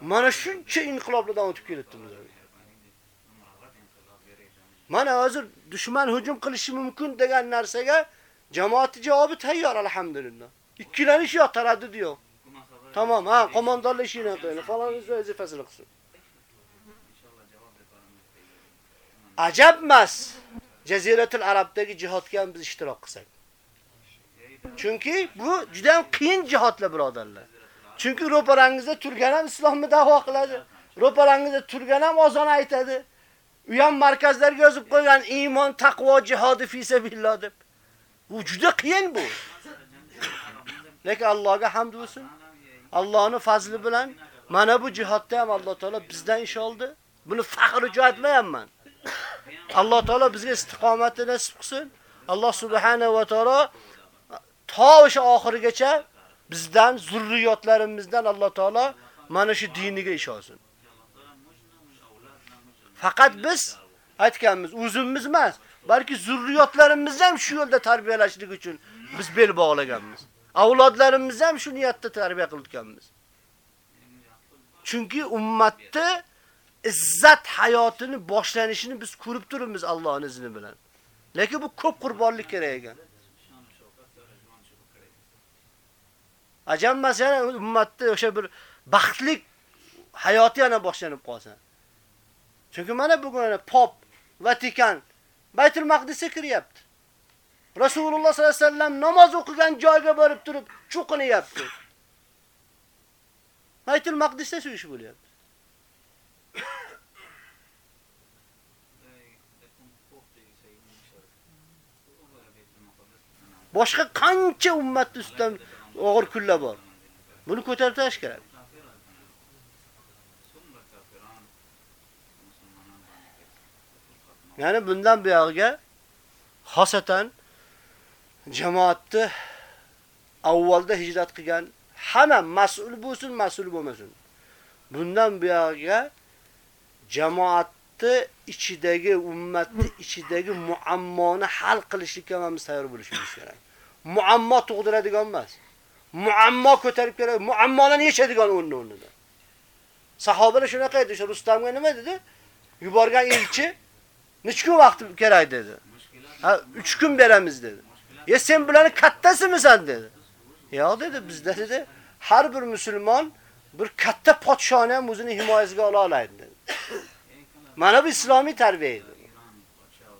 mana shuncha inqiloblardan o'tib kelibdi biz. Mana hozir dushman hujum qilishi mumkin degan narsaga jamoat javobi tayyor alhamdulillah. Ikkilanish yo'q, taraddud yo'q. Tamom, ha, qo'mondonlik ishini qiladi. Falon vazifasini qilsin. Ajabmas. Jaziratul Arabdagi jihodga ham biz ishtirok qilsak. Chunki bu juda ham qiyin jihodlar birodarlar. Chunki ro'parangizda turgan ham islomni da'vo qiladi. Ro'parangizda turgan ham ozon aytadi. U ham markazlarga yozib qo'ygan iymon, taqvo, jihodi fi sabilillah deb. Bu juda qiyin bu. Lekin Allohga hamd bo'lsin. Allohning fazli bilan mana bu jihodda ham Alloh taolo bizdan ish oldi. Buni faxr uchun aytmayapman. Alloh taolo bizga istiqomatni nasib qilsin. Alloh subhanahu va taolo to o'sha oxirigacha bizdan zurriyotlarimizdan Alloh taolo mana shu diniga ish olsin. Faqat biz aytganmiz, o'zimiz emas, balki zurriyotlarimizni ham shu yo'lda tarbiyalashlik uchun biz bel bog'laganmiz. Avlodlarimizni ham shu niyatda tarbiya qilganmiz. Chunki ummatni izzat hayotini boshlanishini biz ko'rib turibmiz Allohning izni bilan. Lekin bu ko'p qurbonlik kerak ekan. Ajab yana ummatda o'sha bir baxtlik hayoti yana boshlanib qolsa. Chunki mana bugun pop, Vatikan Baytul Maqdisga kiryapti. Rasululloh sollallohu alayhi vasallam namoz o'qigan joyga borib turib cho'qinyapti. Baytul Maqdisda shu ish bo'lyapti. Boshqa qancha ummat ustidan og'ir kunlar bor. Buni ko'tarib tashlash kerak. Ya'ni bundan buyog'iga xosatan jamoatni avvalda hijrat qilgan hamma mas'ul bo'lsin, mas'ul bo'lmasin. Bundan buyog'iga jamoatni ichidagi, ummatni ichidagi muammoni hal qilishga ham tayyor bo'lishimiz kerak. Muammo tug'diradigan emas. Muammo ko'tarib kerak, muammolarni yechadigan o'rni o'rnida. Sahobalar shunaqa edi, o'sha Rustamga nima dedi? Yuborgan elchi Nech kun vaqt kerak dedi. Ha, 3 kun beramiz dedi. Ya sen bularni kattasimisan dedi. Yo'q dedi, bizda dedi, har bir musulmon bir katta podshoni ham o'zini himoyasiga ola oladi dedi. Mana bu islomiy tarbiya edi.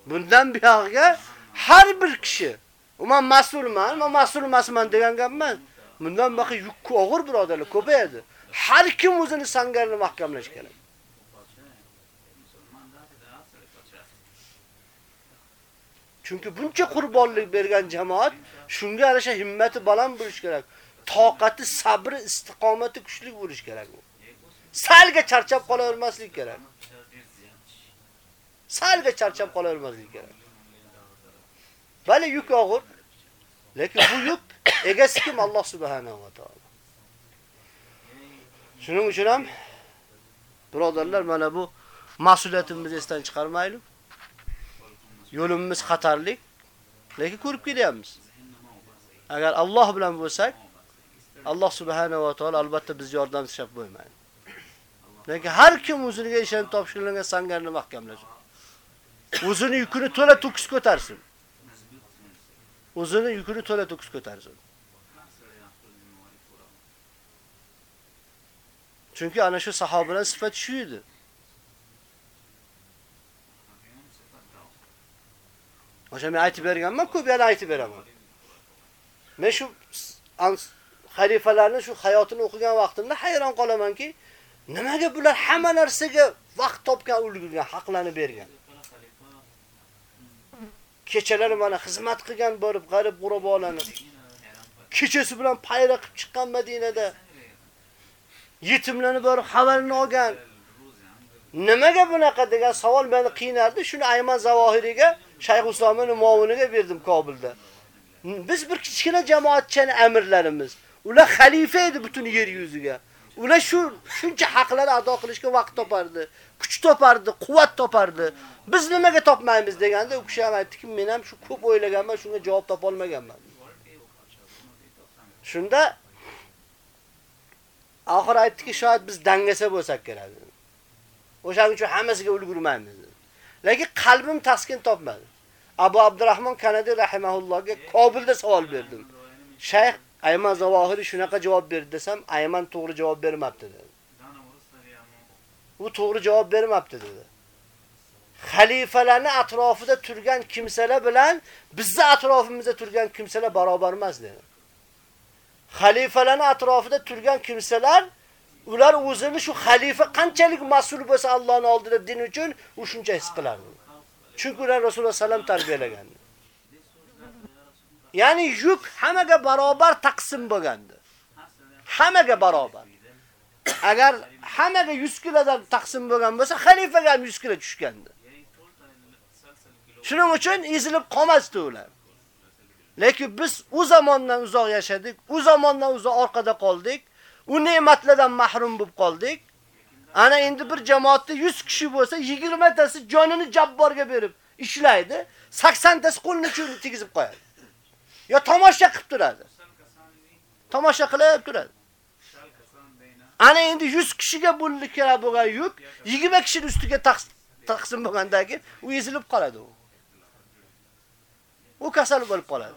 Bundan buyog'iga har bir kishi, "Men mas'ulman, men mas'ul emasman" degan gapman. Bundan boshqa yuk og'ir birodarlar ko'payadi. Har kim o'zini sangarini mahkamlash kerak. Chunki buncha qurbonlik bergan jamoat shunga yarasha himmati baland bo'lish kerak. Toqati, sabri, istiqomati kuchli bo'lish kerak u. Salga charchab qolavermaslik kerak. Salga charchab qolavermaslik kerak. Bali yuk og'ir, lekin bu yuk egasi kim Alloh subhanahu va taolo. Shuning uchun ham birodarlar mana bu mas'uliyatimizni esdan chiqarmaylik. Yo'limiz xatarli, lekin ko'rib kelyapmiz. Agar Alloh bilan bo'lsak, Alloh subhanahu va taolo albatta biz yordamchilab bo'lmaydi. Lekin har kim o'ziga ishonib topshirilgan sangarni mahkamlasin. O'zini yukini to'la to'kis ko'tarsin. O'zini yukini to'la to'kis ko'tarsin. Chunki ana shu sahobalar sifat shu edi. O'sha men aytib berganman, ko'p yana aytib beraman. Men shu xalifalarning shu hayotini o'qigan vaqtimda hayron qolamanki, nimaga bular hamma narsaga vaqt topgan, ulgurgan, haqlarni bergan. Kechalari mana xizmat qilgan borib, g'arib g'urabolarni. Kechasi bilan payra qilib chiqqan Madinada. Yetimlarni borib xabarini olgan. Nimaga bunaqa degan savol meni qiynardi. Shuni Ayman Zavohiriga, Shayx Usomning muoviniga berdim Kobulda. Biz bir kichkina jamoatchani amirlarimiz. Ular xalifa edi butun yer yuziga. Ular shu shuncha haqlarni ado qilishga vaqt topardi, kuch topardi, quvvat topardi. Biz nimaga topmaymiz deganda u kishi ham aytdiki, men ham shu ko'p o'ylaganman, shunga javob topa olmaganman. Shunda oxir aytdiki, shoyat biz dangasa bo'lsak kerak. O'shaning uchun hammasiga ulgurmaymiz. Lekin qalbim taskin topmadi. Abu Abdurrahmon Kanadi rahimahullohga Kobulda savol berdim. Shayx Ayman Zavohiri shunaqa javob berdi desam, Ayman to'g'ri javob bermabdi dedi. U to'g'ri javob bermabdi dedi. Xalifalarning atrofida turgan kimsalar bilan bizni atrofimizda turgan kimsalar barobar emas dedi. Xalifalarning atrofida turgan kimsalar ular o'zini shu xalifa qanchalik mas'ul bo'lsa Allohning oldida din uchun u shuncha his qilardi. Chunki ular Rasululloh sallam tarbiyalagan. Ya'ni yuk hammaga barobar taqsim bo'lgandi. Hammaga barobar. Agar hammaga 100 kilodan taqsim bo'lgan bo'lsa, xalifaga ham 100 kilo tushgandi. Shuning uchun ezilib qolmasdi ular. Lekin biz u zamondan uzoq yashadik, u zamondan uzoq orqada qoldik, u ne'matlardan mahrum bo'lib qoldik. Ana endi bir jamoatda 100 kishi bo'lsa, 20 tasi jonini jabborga berib ishlaydi, 80 tasi qo'lini cho'lib tegizib qo'yadi. Yo tomosha qilib turadi. Tomosha qilib turadi. Ana endi 100 kishiga bo'linib kerak bo'lgan yuk 20 kishining ustiga taqsim bo'lgandagi u ezilib qoladi u. U kasal bo'lib qoladi.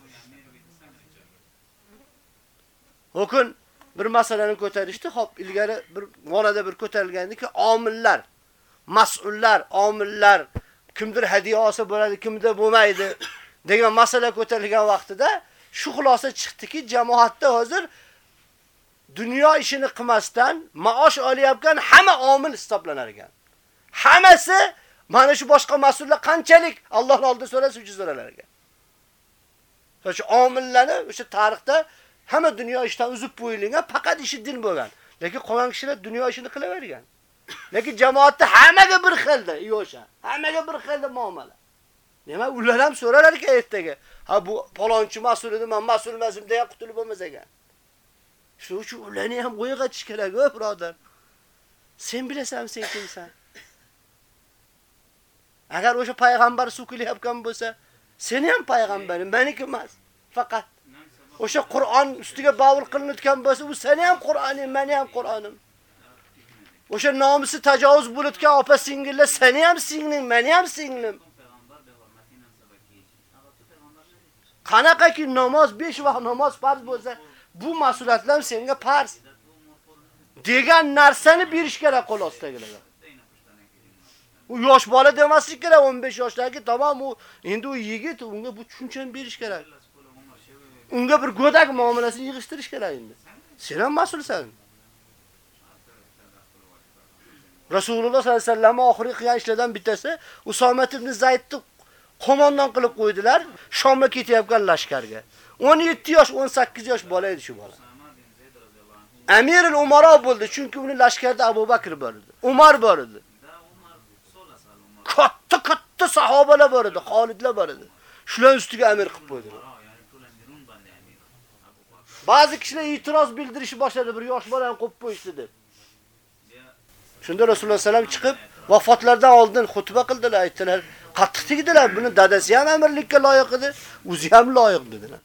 Hukun bir masalani ko'tarishdi. Hop, ilgari bir g'onada bir ko'tarilgandiki, omillar, mas'ullar, omillar kimdir hadiya olsa bo'ladi, kimdir bo'lmaydi degan masala ko'tarilgan vaqtida shu xulosa chiqdiki, jamoatda hozir dunyo ishini qilmasdan maosh olayotgan hamma omil hisoblanar ekan. Hammasi mana shu boshqa mas'ullar qanchalik Allohning oldida so'rasa, shu so'ralar ekan. Shu omillarni o'sha tarixda hamma dunyo ishdan uzib qo'yilgan, faqat ishi din bo'lgan. Lekin qolgan kishilar dunyo ishini qilavergan. Lekin jamoatda hammaga bir xilda yo'sha. Hammaga bir xilda muomala. Nima ular ham so'ralar ekan ertaga. Ha bu palonchi mas'ul edi, men mas'ul emasman degan qutulib bo'lmas ekan. Shu uchun ularni ham o'yg'atish kerak, o birodar. Sen bilasan, sen kimsan? Agar o'sha payg'ambar sukilayotgan bo'lsa, seni ham payg'ambaring, meniki emas. Faqat o'sha Qur'on ustiga bavul qilinayotgan bo'lsa, u seni ham Qur'oning, meni ham Qur'onim. O'sha nomusi tajovuz bo'layotgan opa singillar seni ham singling, meni ham singlim. Qanaqaki namoz 5 vaqt namoz farz bo'lsa, bu mas'uliyatlar senga farz. degan narsani berish kerak qo'l ostidagilarga. U yosh bola demaslik kerak 15 yoshdagi tamom u endi u yigit unga bu tushunchani berish kerak. Unga bir go'dak muomalasini yig'ishtirish kerak endi. Sen ham mas'ulsan. Rasululloh sollallohu alayhi vasallam oxirgi qilgan ishlardan bittasi Usomat ibn Zaydni qo'mondan qilib qo'ydilar Shomga ketayotgan lashkarga. 17 yosh, 18 yosh bola edi shu bola. Amirul Umaro bo'ldi, chunki uni lashkarda Abu Bakr bor edi. Umar bor edi. Katta katta sahobalar bor edi, Xolidlar bor edi. Shular ustiga amir qilib qo'ydilar. Ba'zi kishilar e'tiroz bildirishi boshladi, bir yosh bolani qo'yib qo'yishdi deb. Shunda Rasululloh sallam chiqib, Vafotlardan oldin xutba qildilar, aytdilar, qattiq tegdilar. Buni dadasi ham amirlikka loyiq edi, o'zi ham loyiq dedilar.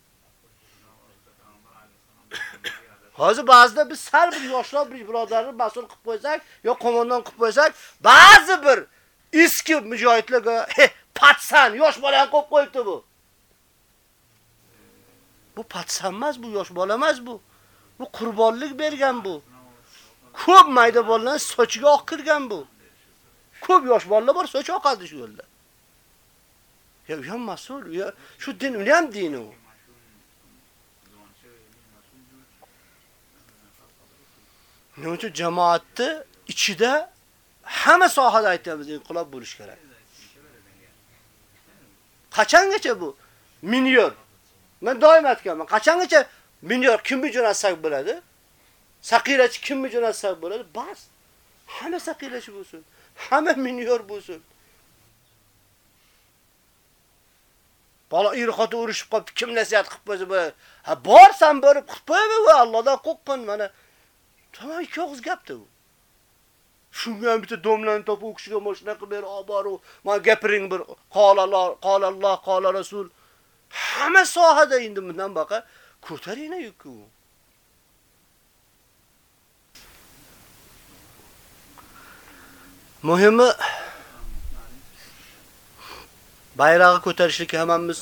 *coughs* Hozir ba'zida biz sar bir yoshlar bir birodarni mas'ul qilib qo'ysak, yo qo'mondan qilib qo'ysak, ba'zi bir eski mujohidlarga, "He, patsan, yosh bolani qo'yib qo'yibdi bu." Bu patsanmaz bu yosh bola emas bu. Bu qurbonlik bergan bu. Ko'p mayda bolalar sochiga oq kirgan bu. Ko'p yosh bolalar bor, soch oqadi shu yo'lda. Ya u ham mas'ul, ya shu din, uni ham dini u. Nima uchun jamoatni ichida hamma sohada aytamiz, inqilob bo'lish kerak. Qachongacha bu? Minyor. Men doim aytganman, qachongacha minyor kimni jo'natsak bo'ladi? Saqirachi kimni jo'natsak bo'ladi? Bas. Hamma saqirachi bo'lsin. Hamma minyor bo'lsin. Bola ir-xoti urushib kim nasihat qilib qo'ysa bo'ladi. Ha, borsan borib qilib qo'yma va Allohdan qo'rqqin mana. Tamam ikki og'iz gapdi u. Shunga ham bitta domlani topib u kishiga mashina qilib ber, olib boru, mana gapiring bir qolalloh, qolalloh, qola rasul. Hamma sohada endi bundan baqa ko'taringlar yukku. Muhimi bayroqni ko'tarishlikka hammamiz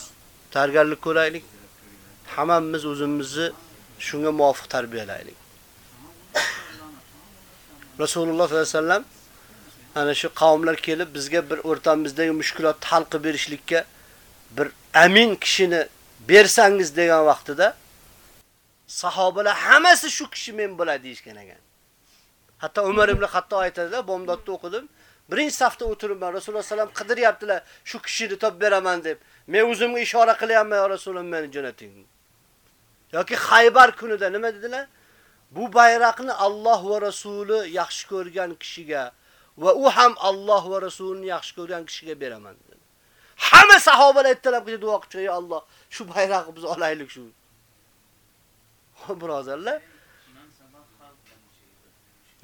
tayyorgarlik ko'raylik. Hammamiz o'zimizni shunga muvofiq tarbiyalaylik. Rasululloh sollallohu alayhi vasallam ana shu qavmlar kelib bizga bir o'rtamizdagi mushkulotni hal qilib berishlikka bir amin kishini bersangiz degan vaqtida sahobalar hammasi shu kishi men bo'ladi deyishgan ekan. Hatto Umar ibn Xattob aytadilar, bomdodda o'qidim. Birinchi safda o'tiribman, Rasululloh sallam qidiryaptilar, shu kishini topib beraman deb. Men o'zimga ishora qilyapman, ya Rasululloh, meni jo'nating. yoki Xaybar kunida nima dedilar? Bu bayroqni Alloh va Rasuli yaxshi ko'rgan kishiga va u ham Alloh va Rasulini yaxshi ko'rgan kishiga beraman dedi. Hamma sahobalar aytdilar, duo qilib, "Ya Alloh, shu bayroqni biz olaylik shu." *laughs* Birodarlar,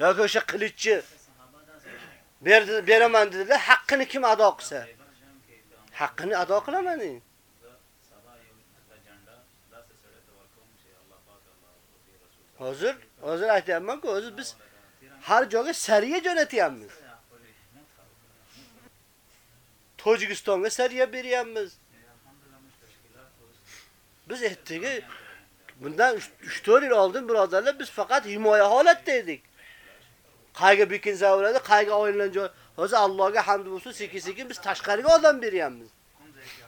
yoki o'sha qilichchi berdi, beraman dedilar, haqqini kim ado qilsa, haqqini ado qilaman dedi. Hozir, hozir aytayapman-ku, hozir biz har joyga sariya jo'natyapmiz. Tojikistonga sariya beryapmiz. Biz ertaga bundan 3-4 yil oldin birodarlar biz faqat himoya holatda edik. Qayga bekin qayga oilalar joy. Hozir Allohga hamd bo'lsin, sekin-sekin biz tashqariga odam beryapmiz.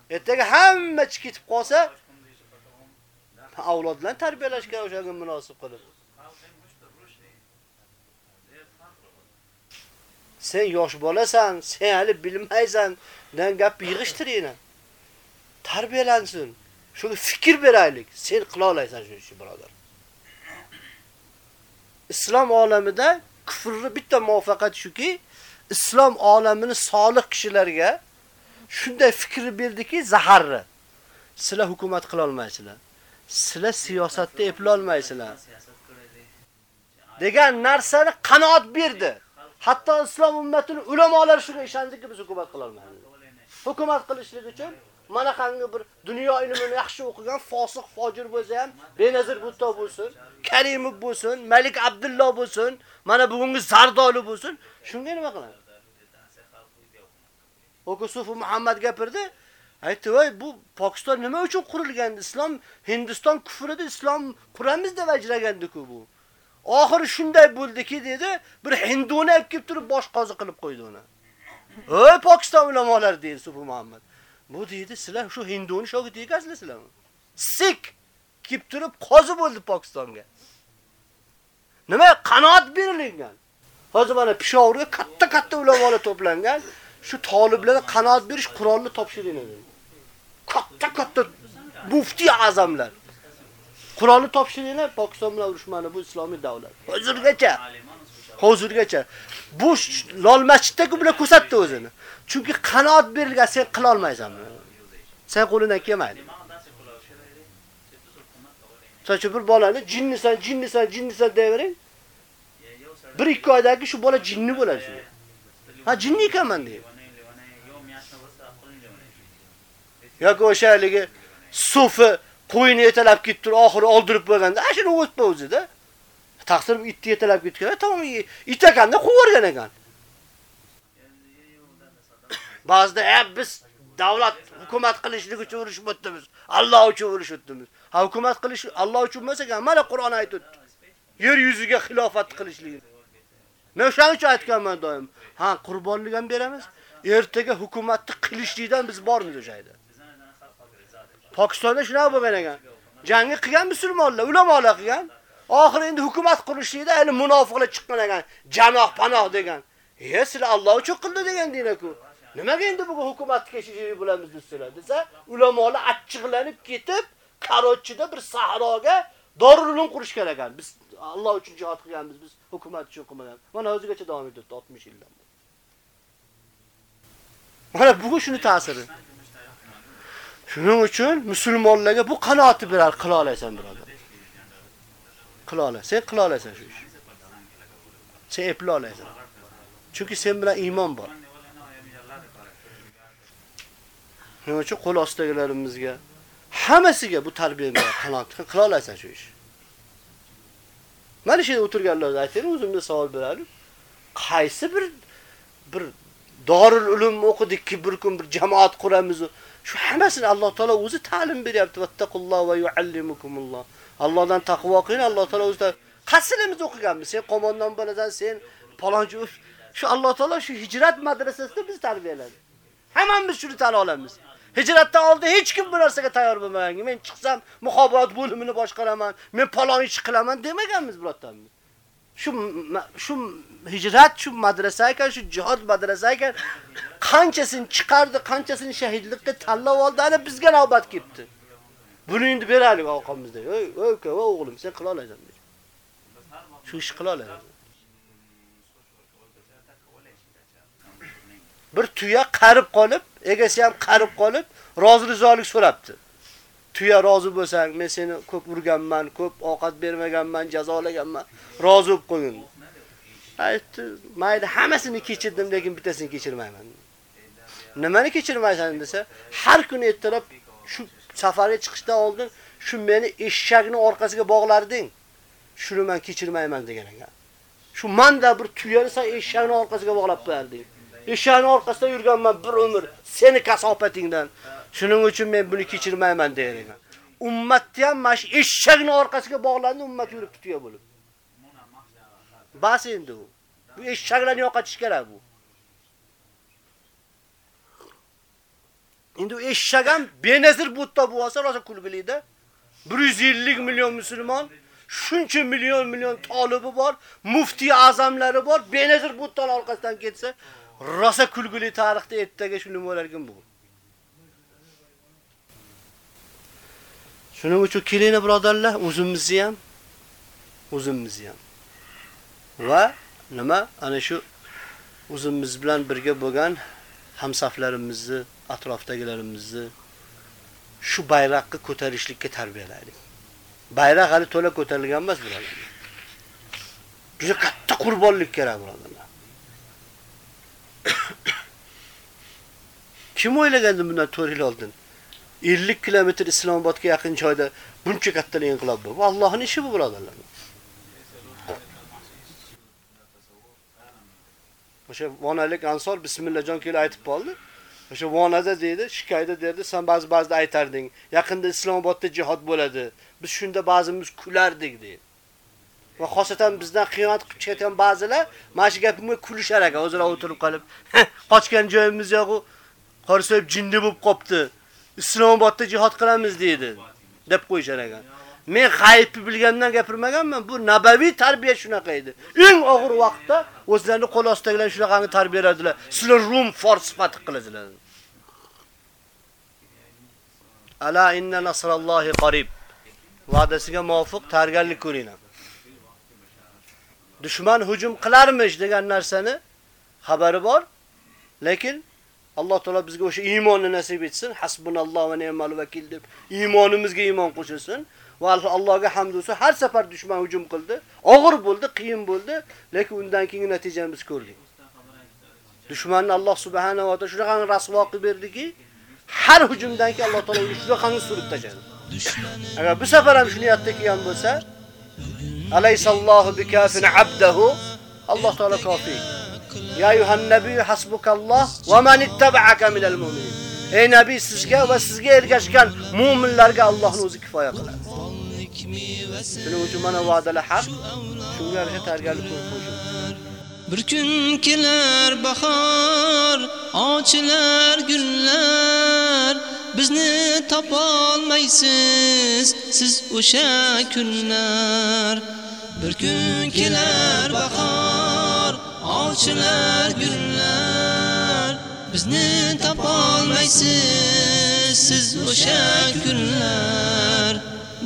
Ertaga hamma chiqib qolsa, avlodlarni tarbiyalashga o'shaga munosib qilib. Sen yosh bolasan, sen hali bilmaysan, dan gap yig'ishtiringlar. Tarbiyalansin. Shunga fikr beraylik. Sen qila olasan shu ishni, birodar. Islom olamida kufrni bitta muvaffaqiyat shuki, islom olamini solih kishilarga shunday fikr berdiki, zaharni. Sizlar hukumat qila olmaysizlar. Sizlar siyosatda epla olmaysizlar. degan narsani qanoat berdi. Hatto islom ummatining ulamolari shunga ishandiki, biz hukumat qila olmaymiz. Hukumat qilishlik uchun mana qangi bir dunyo ilmini yaxshi o'qigan fosiq, fojir bo'lsa ham, Benazir Butto bo'lsin, Karimov bo'lsin, Malik Abdulloh bo'lsin, mana bugungi Zardoli bo'lsin, shunga nima qiladi? O'kusuf Muhammad gapirdi, aytdi, "Voy, bu Pokiston nima uchun qurilgan? Islom Hindiston kufrida islom quramiz deb ajragandiku bu." Oxiri shunday bo'ldiki dedi, bir hinduni olib kelib turib bosh qozi qilib qo'ydi uni. Ey Pokiston ulamolari deydi Subhi Muhammad. Bu deydi, sizlar shu hinduni shogird egasizlar? Sik kib turib qozi bo'ldi Pokistonga. Nima qanoat berilgan? Hozir mana Pishovrga katta-katta ulamolar to'plangan. Shu taliblarga qanoat berish qurolni topshiringlar. Katta-katta mufti azamlar. Qur'onni topshiringlar, Pokiston bilan urushmani bu islomiy davlat. Hozirgacha hozirgacha bu lol masjidda bular ko'rsatdi o'zini. Chunki qanoat berilgan sen qila olmaysan. Sen qo'lidan kelmaydi. Sochi bir bolani jinnisan, jinnisan, jinnisan deyvering. Bir ikki oydagi shu bola jinni bo'ladi shu. Ha jinni ekanman deydi. yoki o'sha haligi sufi qo'yini yetalab ketdi, oxiri oldirib bo'lganda, ana shuni o'tdi o'zida. Taqsir itni yetalab ketgan, tamom it ekanda qo'yib ekan. Ba'zida biz davlat hukumat qilishlik uchun urushib o'tdimiz. Alloh uchun urushib o'tdimiz." Ha, hukumat qilish Alloh uchun emas ekan, mana Qur'on aytib. Yer yuziga xilofat qilishlik. Men o'shaning uchun aytganman doim. Ha, qurbonlik ham beramiz. Ertaga hukumatni qilishlikdan biz bormiz o'sha yerda. Pokistonda shunaqa bo'lgan ekan. Jangni qilgan musulmonlar, ulamolar qilgan. Oxiri endi hukumat qurishlikda hali munofiqlar chiqqan ekan. Janoh panoh degan. "E, sizlar Alloh uchun qildi degan dinaku. Nimaga endi bu hukumatni kechirib bo'lamiz sizlar?" desa, ulamolar achchiqlanib ketib, Qarochida bir sahroga Dorulun qurish kerak ekan. Biz Alloh uchun jihad qilganmiz, biz hukumat uchun qilmagan. Mana o'zigacha davom etdi 60 yildan. Mana bugun shuni ta'siri. Shuning uchun musulmonlarga bu qanoati berar qila olasan birodar. Qila olasan, sen qila olasan shu ishni. Sen epla olasan. Chunki sen bilan iymon bor. Shuning uchun qo'l ostidagilarimizga hammasiga bu tarbiyani qanoat qila olasan shu ish. Mana shu yerda o'tirganlarga aytaylik, o'zimga savol beradi. Qaysi bir bir Dorul ulum o'qidikki bir kun bir jamoat quramiz. Shu hammasini Alloh taolo o'zi ta'lim beryapti. Vattaqulloh va yuallimukumulloh. Allohdan taqvo qiling, Alloh taolo o'zi qasilimiz o'qiganmiz. Sen qo'mondan bo'lasan, sen palonchi shu Alloh taolo shu hijrat madrasasida biz tarbiyaladi. Hammamiz shuni tan olamiz. Hijratdan oldin hech kim bu narsaga tayyor bo'lmagan. Men chiqsam muxobarat bo'limini boshqaraman, men palon ish qilaman demaganmiz birodarimiz. Shu shu hijrat shu madrasa ekan, shu jihad madrasa ekan. Qanchasini chiqardi, qanchasini shahidlikka tanlab oldi, ana bizga navbat kelibdi. Buni endi beraylik oqamizda. Ey, o'ka, o'g'lim, sen qila olasan. Shu ish qila olasan. Bir tuya qarib qolib, egasi ham qarib qolib, rozi rizolik so'rabdi. Tuya rozi bo'lsang, men seni ko'p urganman, ko'p ovqat bermaganman, jazolaganman, rozi bo'lib qo'ying. Aytdi, mayli hammasini kechirdim, lekin bittasini kechirmayman. Nimani kechirmaysan desa, har kuni ertalab shu safarga chiqishdan oldin shu meni eshakni orqasiga bog'larding. Shuni men kechirmayman degan ekan. Shu manda bir tuyani sen eshakni orqasiga bog'lab qo'yarding. Eshakni orqasida yurganman bir umr seni kasopatingdan. Shuning uchun men buni kechirmayman degan ekan. Ummatni ham mash eshakni orqasiga bog'landi, ummat yurib tutuya bo'lib. Bas endi u. Bu eshaklarni yo'qotish kerak bu. Endi u eshak ham benazir butda bo'lsa, rosa kulbilikda 150 million musulmon, shuncha million million tolibi bor, mufti azamlari bor, benazir butdan orqasidan ketsa, rosa kulguli tarixda ertaga shuni bo'larkan bu. Shuning uchun kelinglar birodarlar, o'zimizni ham, o'zimizni ham. Va nima? Ana shu o'zimiz bilan birga bo'lgan hamsaflarimizni, atrofdagilarimizni shu bayroqni ko'tarishlikka tarbiyalaylik. Bayroq hali to'la ko'tarilgan emas birodarlar. Juda katta qurbonlik kerak birodarlar. Kim o'ylagandi bundan 4 yil oldin? 50 kilometr Islomobodga yaqin joyda buncha katta inqilob bu. Bu Allohning ishi bu birodarlar. O'sha vonalik ansor bismillahjon kelib aytib qoldi. O'sha vonada deydi, shikayda derdi, sen ba'zi ba'zida aytarding. Yaqinda Islomobodda jihad bo'ladi. Biz shunda ba'zimiz kulardik deydi. Va xosatan bizdan xiyonat qilib chiqayotgan ba'zilar mana shu gapimga kulishar ekan, o'zlari o'tirib qolib, qochgan joyimiz yo'q, Qorsoyib jinni bo'lib qopti. Islomobodda jihad qilamiz deydi, deb qo'yishar ekan. Men g'aybni bilgandan gapirmaganman. Bu nabaviy tarbiya shunaqa edi. Eng og'ir vaqtda o'zlarini qo'l ostidagilar shunaqangi tarbiyaladilar. Sizlar rum fors sifati qilasizlar. Ala inna nasrallohi qarib. Va'dasiga muvofiq tayyorgarlik ko'ringlar. Dushman hujum qilarmish degan narsani xabari bor, lekin Alloh taolo bizga o'sha iymonni nasib etsin. Hasbunalloh va ni'mal vakil deb iymonimizga iymon qo'shilsin. Va Allohga hamd olsun har safar dushman hujum qildi. Og'ir bo'ldi, qiyin bo'ldi, lekin undan keyingi natijani biz ko'rdik. Dushmanni Alloh subhanahu va taolo shunaqa rasvo qilib berdiki, har hujumdan keyin Alloh taolo uni shunaqa surib tashladi. Agar bu safar ham shuni yodda kelgan bo'lsa, alaysallohu bikafin abdahu Alloh taolo kofi. Ya ayyuhan nabiy hasbukalloh va man ittaba'aka minal mu'minin. Ey nabiy sizge ve sizge ergashgan mu'minlarga Allah'ın o'zi kifaya kılar. Shuning ucumana mana hak, haq, shunga yarasha tayyorgarlik. Bir kun kelar bahor, ochilar gullar, bizni topolmaysiz siz o'sha kunlar. Bir kun kelar bahor, ochilar gullar, bizni topolmaysiz siz o'sha kunlar.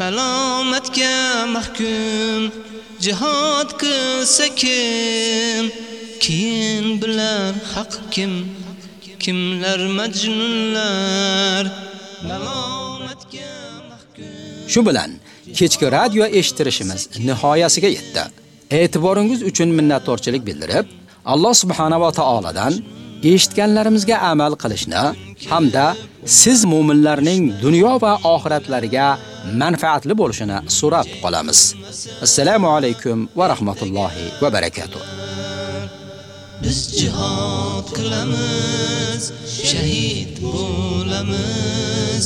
Malomatga mahkum jihad qilsa kim? Keyin bilar haq kim? Kimlar majnunlar? Malomatga mahkum. Shu bilan kechki radio eshitirishimiz nihoyasiga yetdi. E'tiboringiz uchun minnatdorchilik bildirib, Alloh subhanahu va taoladan eshitganlarimizga amal qilishni hamda siz mu'minlarning dunyo va oxiratlariga manfaatli bo'lishini so'rab qolamiz. Assalomu alaykum va rahmatullohi va barakatuh. biz jihad qilamiz shahid bo'lamiz